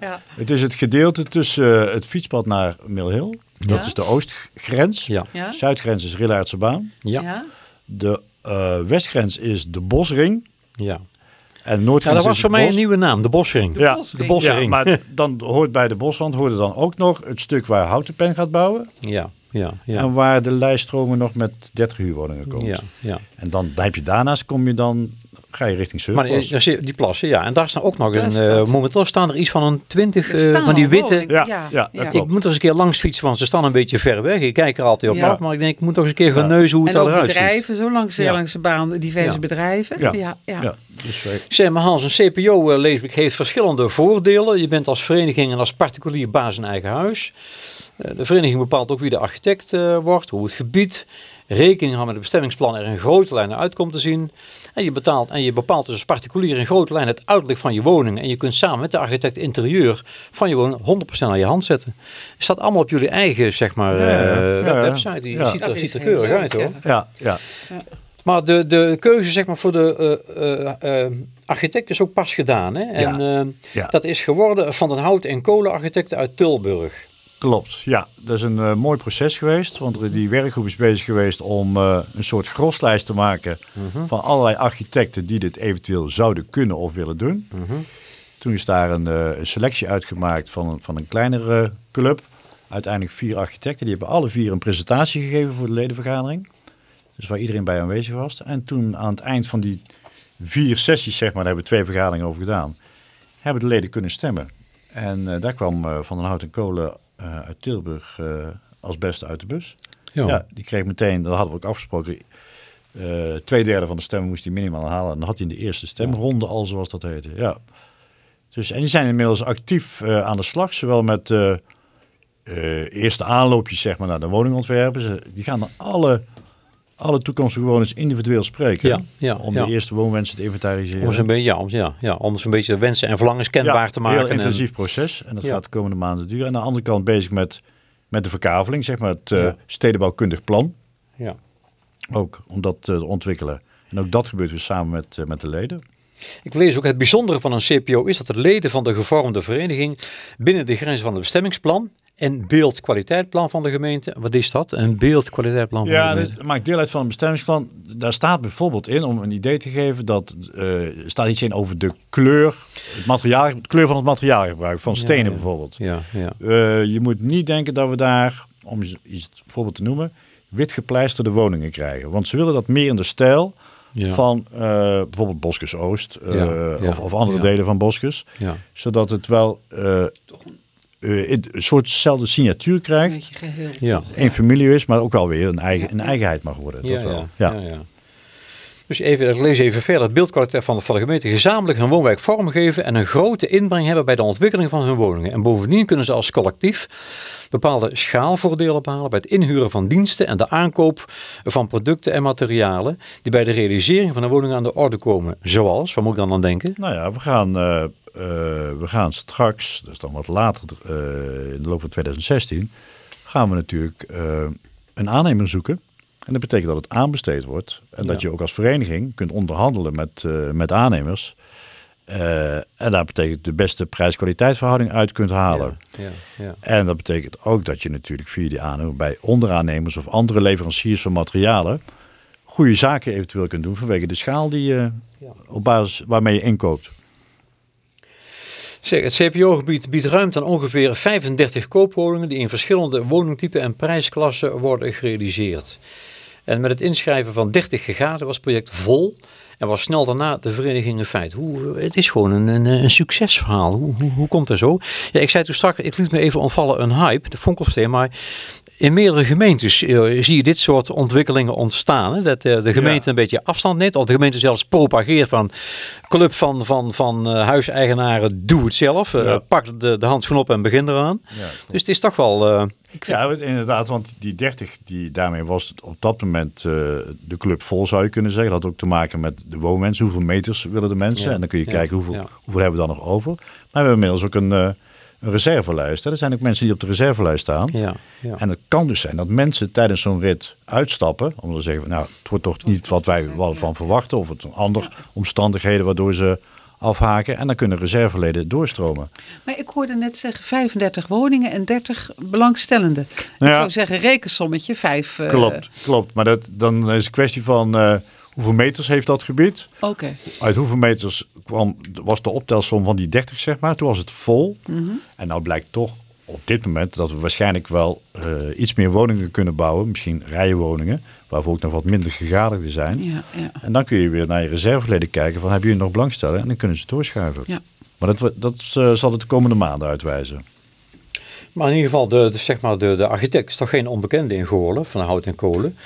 ja. Het is het gedeelte tussen eh, het fietspad naar Milhill. Dat Ja. is de oostgrens. Ja. Ja? Zuidgrens is Rillaardse baan. Ja. Ja? De eh, westgrens is de Bosring. Ja. En Ja, dat was voor mij een nieuwe naam, de Bosring. Ja, Bosring. De Bosring. Ja, maar dan hoort bij de bosrand hoort er dan ook nog het stuk waar Houtenpen gaat bouwen. Ja, ja, ja. En waar de lijststromen nog met 30 huurwoningen komen. ja, ja. En dan, dan heb je daarnaast, kom je dan, ga je richting Maar Surfbos. die, je die plassen, ja. En daar staan ook nog een, eh, momenteel staan er iets van een twintig eh, staan van die witte. Ja, Ja. Ik moet er eens een keer langs fietsen, want ze staan een beetje ver weg. Ik kijk er altijd op Ja. af, maar ik denk, ik moet toch eens een keer gaan Ja. neuzen hoe het En ziet. bedrijven, zo langs, Ja. langs de baan, diverse Ja. bedrijven. Ja. Ja, ja. Ja, dus wij- Zeg maar Hans, een CPO eh, lees ik heeft verschillende voordelen. Je bent als vereniging en als particulier baas in eigen huis. Eh, De vereniging bepaalt ook wie de architect eh, wordt, hoe het gebied, rekening houden met het bestemmingsplan er in grote lijnen uit komt te zien. En je, betaalt, en je bepaalt dus als particulier in grote lijnen het uiterlijk van je woning. En je kunt samen met de architect interieur van je woning 100% aan je hand zetten. Het staat allemaal op jullie eigen zeg maar, eh, website. Die Ja. ziet, Dat er, ziet er keurig uit hoor. ja, ja. Maar de, de keuze zeg maar, voor de eh, eh, eh, architect is ook pas gedaan. Hè? En Ja. Ja. dat is geworden van den hout- en kolenarchitecten uit Tilburg. Klopt, ja. Dat is een eh, mooi proces geweest. Want er- die werkgroep is bezig geweest om eh, een soort groslijst te maken Mhm. van allerlei architecten die dit eventueel zouden kunnen of willen doen. Toen is daar een, eh, selectie uitgemaakt van, een- van een kleinere club. Uiteindelijk vier architecten. Die hebben alle vier een presentatie gegeven voor de ledenvergadering. Dus waar iedereen bij aanwezig was. En toen aan het eind van die vier sessies, zeg maar, daar hebben we twee vergaderingen over gedaan. Hebben de leden kunnen stemmen. En daar kwam Van den Hout en Kolen eh, uit Tilburg eh, als beste uit de bus. Ja. Ja. die kreeg meteen, dat hadden we ook afgesproken, eh twee derde van de stemmen moest hij minimaal halen. En dan had hij in de eerste stemronde al, zoals dat heette. Ja. Dus, en die zijn inmiddels actief aan de slag, zowel met eerste aanloopjes zeg maar, naar de woningontwerpen. Die gaan dan alle, alle toekomstige bewoners individueel spreken. Ja, ja, om ja. de eerste woonwensen te inventariseren. Om ze een beetje, ja, om, ja, ja, om ze een beetje de wensen en verlangens kenbaar te maken. Een heel en- intensief proces en dat gaat de komende maanden duren. En aan de andere kant bezig met, met de verkaveling, zeg maar het eh, stedenbouwkundig plan. ja. Ook om dat eh, te ontwikkelen. En ook dat gebeurt weer samen met, eh, met de leden. Ik lees ook het bijzondere van een CPO is dat de leden van de gevormde vereniging binnen de grenzen van het bestemmingsplan en beeldkwaliteitplan van de gemeente. Wat is dat? Een beeldkwaliteitplan van de Ja, gemeente. dat maakt deel uit van een bestemmingsplan. Daar staat bijvoorbeeld in, om een idee te geven, dat eh, er staat iets in over de kleur, het materiaal, de kleur van het materiaalgebruik, van Ja, stenen ja. bijvoorbeeld. Ja, ja. Eh, je moet niet denken dat we daar, om iets voorbeeld te noemen, wit gepleisterde woningen krijgen. Want ze willen dat meer in de stijl Ja. van eh, bijvoorbeeld Boskes Oost eh, Ja, ja, of, of andere ja. delen van Boskes. ja. Zodat het wel eh, eh, een soortzelfde signatuur Een krijgt. beetje geheel. Ja. Één familie is, maar ook wel weer een, eigen, een eigenheid mag worden. Ja, dat wel. ja, Ja. ja. ja. Dus even, ik lees even verder. Het beeldkwaliteit van de, van de gemeente gezamenlijk hun woonwijk vormgeven en een grote inbreng hebben bij de ontwikkeling van hun woningen. En bovendien kunnen ze als collectief bepaalde schaalvoordelen behalen bij het inhuren van diensten en de aankoop van producten en materialen die bij de realisering van een woning aan de orde komen. Zoals, waar moet ik dan aan denken? Nou ja, we gaan, eh, we gaan straks, dus dan wat later eh, in de loop van 2016, gaan we natuurlijk eh, een aannemer zoeken. En dat betekent dat het aanbesteed wordt. En dat je ook als vereniging kunt onderhandelen met, eh, met aannemers. Eh, en daar betekent de beste prijs-kwaliteitsverhouding uit kunt halen. Ja, ja. En dat betekent ook dat je natuurlijk via die aannemer bij onderaannemers of andere leveranciers van materialen goede zaken eventueel kunt doen vanwege de schaal die je op basis waarmee je inkoopt. Het CPO-gebied biedt ruimte aan ongeveer 35 koopwoningen die in verschillende woningtypen en prijsklassen worden gerealiseerd. En met het inschrijven van 30 gegaden was het project vol en was snel daarna de vereniging een feit. Hoe, het is gewoon een, een, een succesverhaal. Hoe, hoe, komt dat zo? Ja, ik zei toen straks, ik liet me even ontvallen een hype, de Fonkelsteen, maar in meerdere gemeentes eh, zie je dit soort ontwikkelingen ontstaan. Hè? Dat eh, de gemeente Ja. een beetje afstand neemt, of de gemeente zelfs propageert van club van, van, van eh, huiseigenaren, doe het zelf. Eh, Ja. Pak de, de handschoen op en begin eraan. Dus het is toch wel... eh, ik vind, Ja, het- inderdaad, want die 30, die, daarmee was het op dat moment eh, de club vol, zou je kunnen zeggen. Dat had ook te maken met de woonmensen. Hoeveel meters willen de mensen? Ja, En dan kun je ja, kijken hoeveel, ja. hoeveel hebben we dan nog over. Maar we hebben inmiddels ook een, eh, een reservelijst. Hè. Er zijn ook mensen die op de reservelijst staan. ja, ja. En het kan dus zijn dat mensen tijdens zo'n rit uitstappen. Om te zeggen, van, nou, het wordt toch niet wat wij wel van verwachten. Of het een andere omstandigheden waardoor ze afhaken. En dan kunnen reserveleden doorstromen. Maar ik hoorde net zeggen 35 woningen en 30 belangstellenden. Nou ik ja. zou zeggen rekensommetje 5. eh, Klopt, klopt. Maar dat, dan is het een kwestie van eh, hoeveel meters heeft dat gebied? Oké. Uit hoeveel meters kwam, was de optelsom van die 30, zeg maar. Toen was het vol. Mhm. En nou blijkt toch op dit moment dat we waarschijnlijk wel eh, iets meer woningen kunnen bouwen. Misschien rijenwoningen, waarvoor ook nog wat minder gegadigden zijn. Ja, ja. En dan kun je weer naar je reserveleden kijken van hebben jullie nog belangstelling? En dan kunnen ze doorschuiven. Ja. Maar dat, dat eh, zal het de komende maanden uitwijzen. Maar in ieder geval, de, de, zeg maar de, de architect is toch geen onbekende in Goorlen, van Hout en Kolen.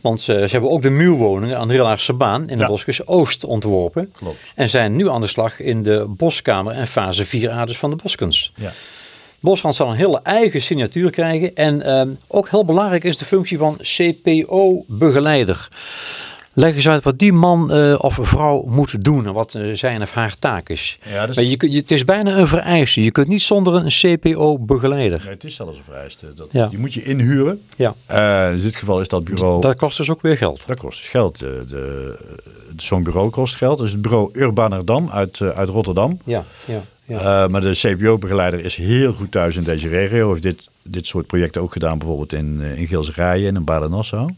Want ze, ze hebben ook de muurwoningen aan de Rillaarse baan in de Ja. Boskes Oost ontworpen. Klopt. En zijn nu aan de slag in de Boskamer en fase 4A dus van de Boskens. Ja. Bosrand zal een hele eigen signatuur krijgen. En ehm, ook heel belangrijk is de functie van CPO-begeleider. Leg eens uit wat die man eh, of vrouw moet doen en wat eh, zijn of haar taak is. Ja, dus, Maar je, het is bijna een vereiste. Je kunt niet zonder een CPO-begeleider. nee, het is zelfs een vereiste. Dat, Ja. Die moet je inhuren. Ja, Eh, in dit geval is dat bureau... dat kost dus ook weer geld. Dat kost dus geld. Zo'n bureau kost geld. Is het bureau Urbanerdam uit, uit Rotterdam. Ja, ja, ja. Maar de CPO-begeleider is heel goed thuis in deze regio. Heeft dit, dit soort projecten ook gedaan, bijvoorbeeld in, in Gilserijen en in Baden-Nassau.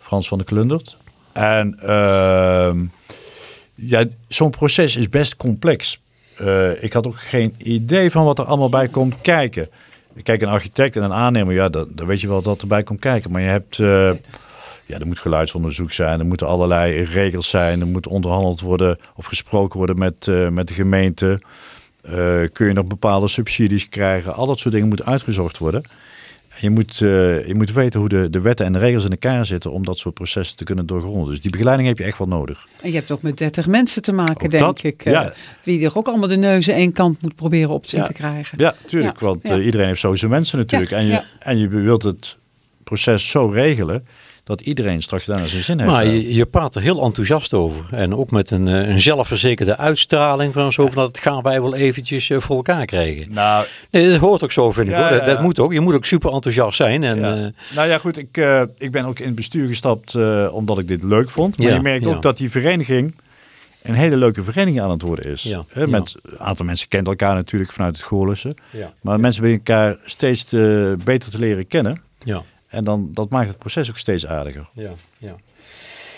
Frans van der Klundert. En ehm, ja, zo'n proces is best complex. eh, ik had ook geen idee van wat er allemaal bij komt kijken. Kijk, een architect en een aannemer, ja, dan, weet je wel dat erbij komt kijken. Maar je hebt, eh, ja, er moet geluidsonderzoek zijn, er moeten allerlei regels zijn, er moet onderhandeld worden of gesproken worden met, eh, met de gemeente. Kun je nog bepaalde subsidies krijgen? Al dat soort dingen moet uitgezocht worden. Je moet, eh, je moet weten hoe de, de wetten en de regels in elkaar zitten om dat soort processen te kunnen doorgronden. Dus die begeleiding heb je echt wel nodig. En je hebt ook met 30 mensen te maken, Ook denk dat, ik. eh, ja. Wie er ook allemaal de neuzen één kant moet proberen op te Ja. krijgen. Ja, tuurlijk. Ja, Want eh, iedereen heeft zo zijn mensen natuurlijk. En, je, en je wilt het proces zo regelen dat iedereen straks daarna zijn zin heeft. Maar daar. je, je praat er heel enthousiast over. En ook met een, eh, een zelfverzekerde uitstraling van zo van dat gaan wij wel eventjes eh, voor elkaar krijgen. Nou, Nee, dat hoort ook zo, vind ik. Ja, hoor. Dat, ja, dat ja. moet ook. Je moet ook super enthousiast zijn. En, ja. eh, nou ja, goed. Ik, eh, ik ben ook in het bestuur gestapt eh, omdat ik dit leuk vond. Maar Ja, je merkt ja. ook dat die vereniging een hele leuke vereniging aan het worden is. Ja, Hè, ja. Met, een aantal mensen kent elkaar natuurlijk vanuit het Goorlussen. ja. Maar mensen beginnen elkaar steeds te, beter te leren kennen. Ja. En dan, dat maakt het proces ook steeds aardiger. Ja, ja.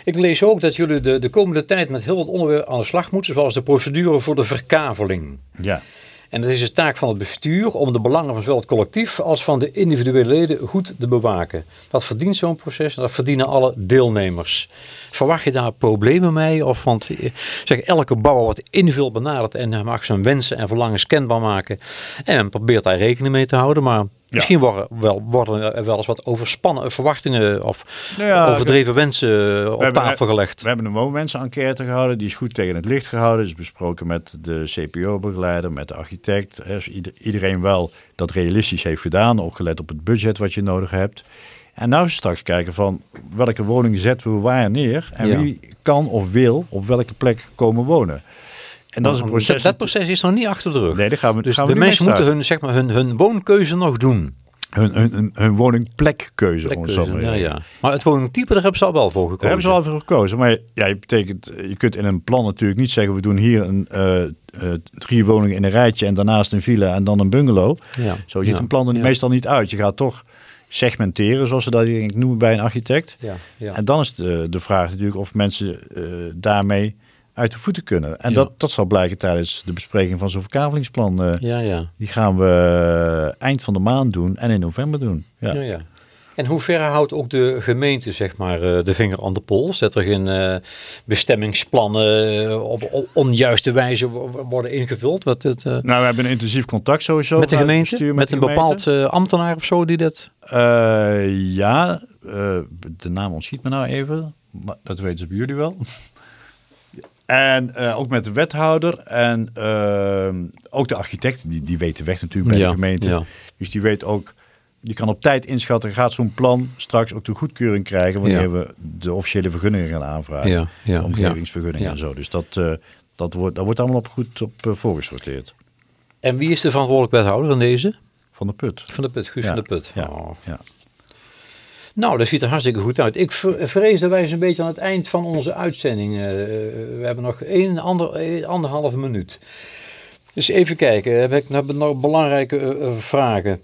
Ik lees ook dat jullie de, de komende tijd met heel wat onderwerpen aan de slag moeten, zoals de procedure voor de verkaveling. Ja. En het is de taak van het bestuur om de belangen van zowel het collectief als van de individuele leden goed te bewaken. Dat verdient zo'n proces en dat verdienen alle deelnemers. Verwacht je daar problemen mee? Of want eh, zeg, elke bouwer wordt individueel benaderd en mag zijn wensen en verlangens kenbaar maken. En men probeert daar rekening mee te houden, maar misschien worden, wel, worden er wel eens wat overspannen verwachtingen of Nou ja, overdreven wensen op hebben- tafel gelegd. We hebben een woonmensen-enquête gehouden. Die is goed tegen het licht gehouden. is besproken met de CPO-begeleider, met de architect. Dus ieder- iedereen wel dat realistisch heeft gedaan. Ook gelet op het budget wat je nodig hebt. En nou straks kijken van welke woning zetten we waar neer. En Ja. wie kan of wil op welke plek komen wonen. En dat is een proces... Dat, dat proces is nog niet achter de rug. Nee, daar gaan we, dus gaan we de mensen moeten hun, zeg maar, hun, hun woonkeuze nog doen. hun, hun, hun, hun woningplekkeuze. om het zo Plekkeuze, maar ja, ja. Maar het woningtype, daar hebben ze al wel voor gekozen. Daar hebben ze wel voor gekozen. Maar ja, je, betekent, je kunt in een plan natuurlijk niet zeggen... we doen hier een, eh, eh, drie woningen in een rijtje... en daarnaast een villa en dan een bungalow. Ja. Zo ziet ja. een plan er ja. meestal niet uit. Je gaat toch segmenteren, zoals ze dat denk ik noemen bij een architect. Ja, ja. En dan is de, de vraag natuurlijk of mensen eh, daarmee uit de voeten kunnen. En Ja. dat, dat zal blijken tijdens de bespreking van zo'n verkavelingsplan. eh, ja, ja. Die gaan we eh, eind van de maand doen en in november doen. Ja. ja, ja. En hoe ver houdt ook de gemeente zeg maar, eh, de vinger aan de pols? Dat er geen eh, bestemmingsplannen op, onjuiste wijze wo- worden ingevuld? Wat het, eh, Nou, we hebben een intensief contact sowieso. met de gemeente? bestuur, met de een gemeente. bepaald eh, ambtenaar of zo die dat... Eh, ja, eh, de naam ontschiet me nou even. Maar dat weten ze bij jullie wel. En eh, ook met de wethouder en eh, ook de architect, die, die weet de weg natuurlijk bij Ja, de gemeente. ja. Dus die weet ook, die kan op tijd inschatten, gaat zo'n plan straks ook de goedkeuring krijgen wanneer Ja. we de officiële vergunningen gaan aanvragen. Ja, ja, de omgevingsvergunningen ja. en zo. Dus dat, eh, dat, wordt, dat wordt allemaal op goed op uh, voorgesorteerd. En wie is de verantwoordelijk wethouder in deze? Van de put. Van de Put, Guus Ja, van de Put. ja, Oh. Nou, dat ziet er hartstikke goed uit. Ik vre- vrees dat wij een beetje aan het eind van onze uitzending. eh, we hebben nog een, ander, een anderhalve minuut. Dus even kijken, heb ik nog belangrijke eh, eh, vragen.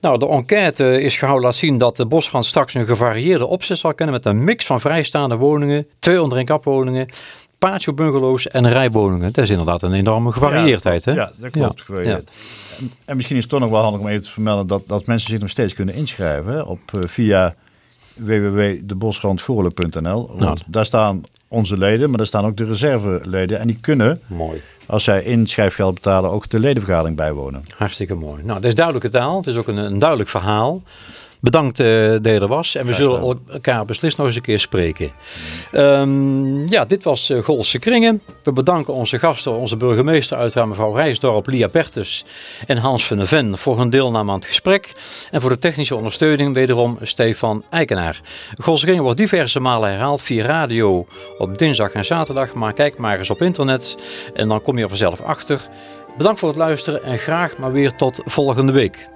Nou, de enquête is gehouden laat zien dat de Bosrand straks een gevarieerde opzet zal kennen met een mix van vrijstaande woningen, twee onder een kap woningen, patio bungalows en rijwoningen. Dat is inderdaad een enorme gevarieerdheid. Ja, hè? Ja, dat klopt. Ja. En, en misschien is het toch nog wel handig om even te vermelden dat, dat mensen zich nog steeds kunnen inschrijven hè, op, eh, via www.debosrandgoorlen.nl. Want Nou. daar staan onze leden, maar daar staan ook de reserveleden. En die kunnen, Mooi. als zij inschrijfgeld betalen, ook de ledenvergadering bijwonen. Hartstikke mooi. Nou, dat is duidelijke taal. Het is ook een, een duidelijk verhaal. Bedankt eh dat je er was. En we zullen elkaar beslist nog eens een keer spreken. Ehm, ja, dit was uh, Golse Kringen. We bedanken onze gasten, onze burgemeester uiteraard mevrouw Rijsdorp, Lia Bertus en Hans van der Ven voor hun deelname aan het gesprek. En voor de technische ondersteuning wederom Stefan Eikenaar. Golse Kringen wordt diverse malen herhaald via radio op dinsdag en zaterdag. Maar kijk maar eens op internet en dan kom je er vanzelf achter. Bedankt voor het luisteren en graag maar weer tot volgende week.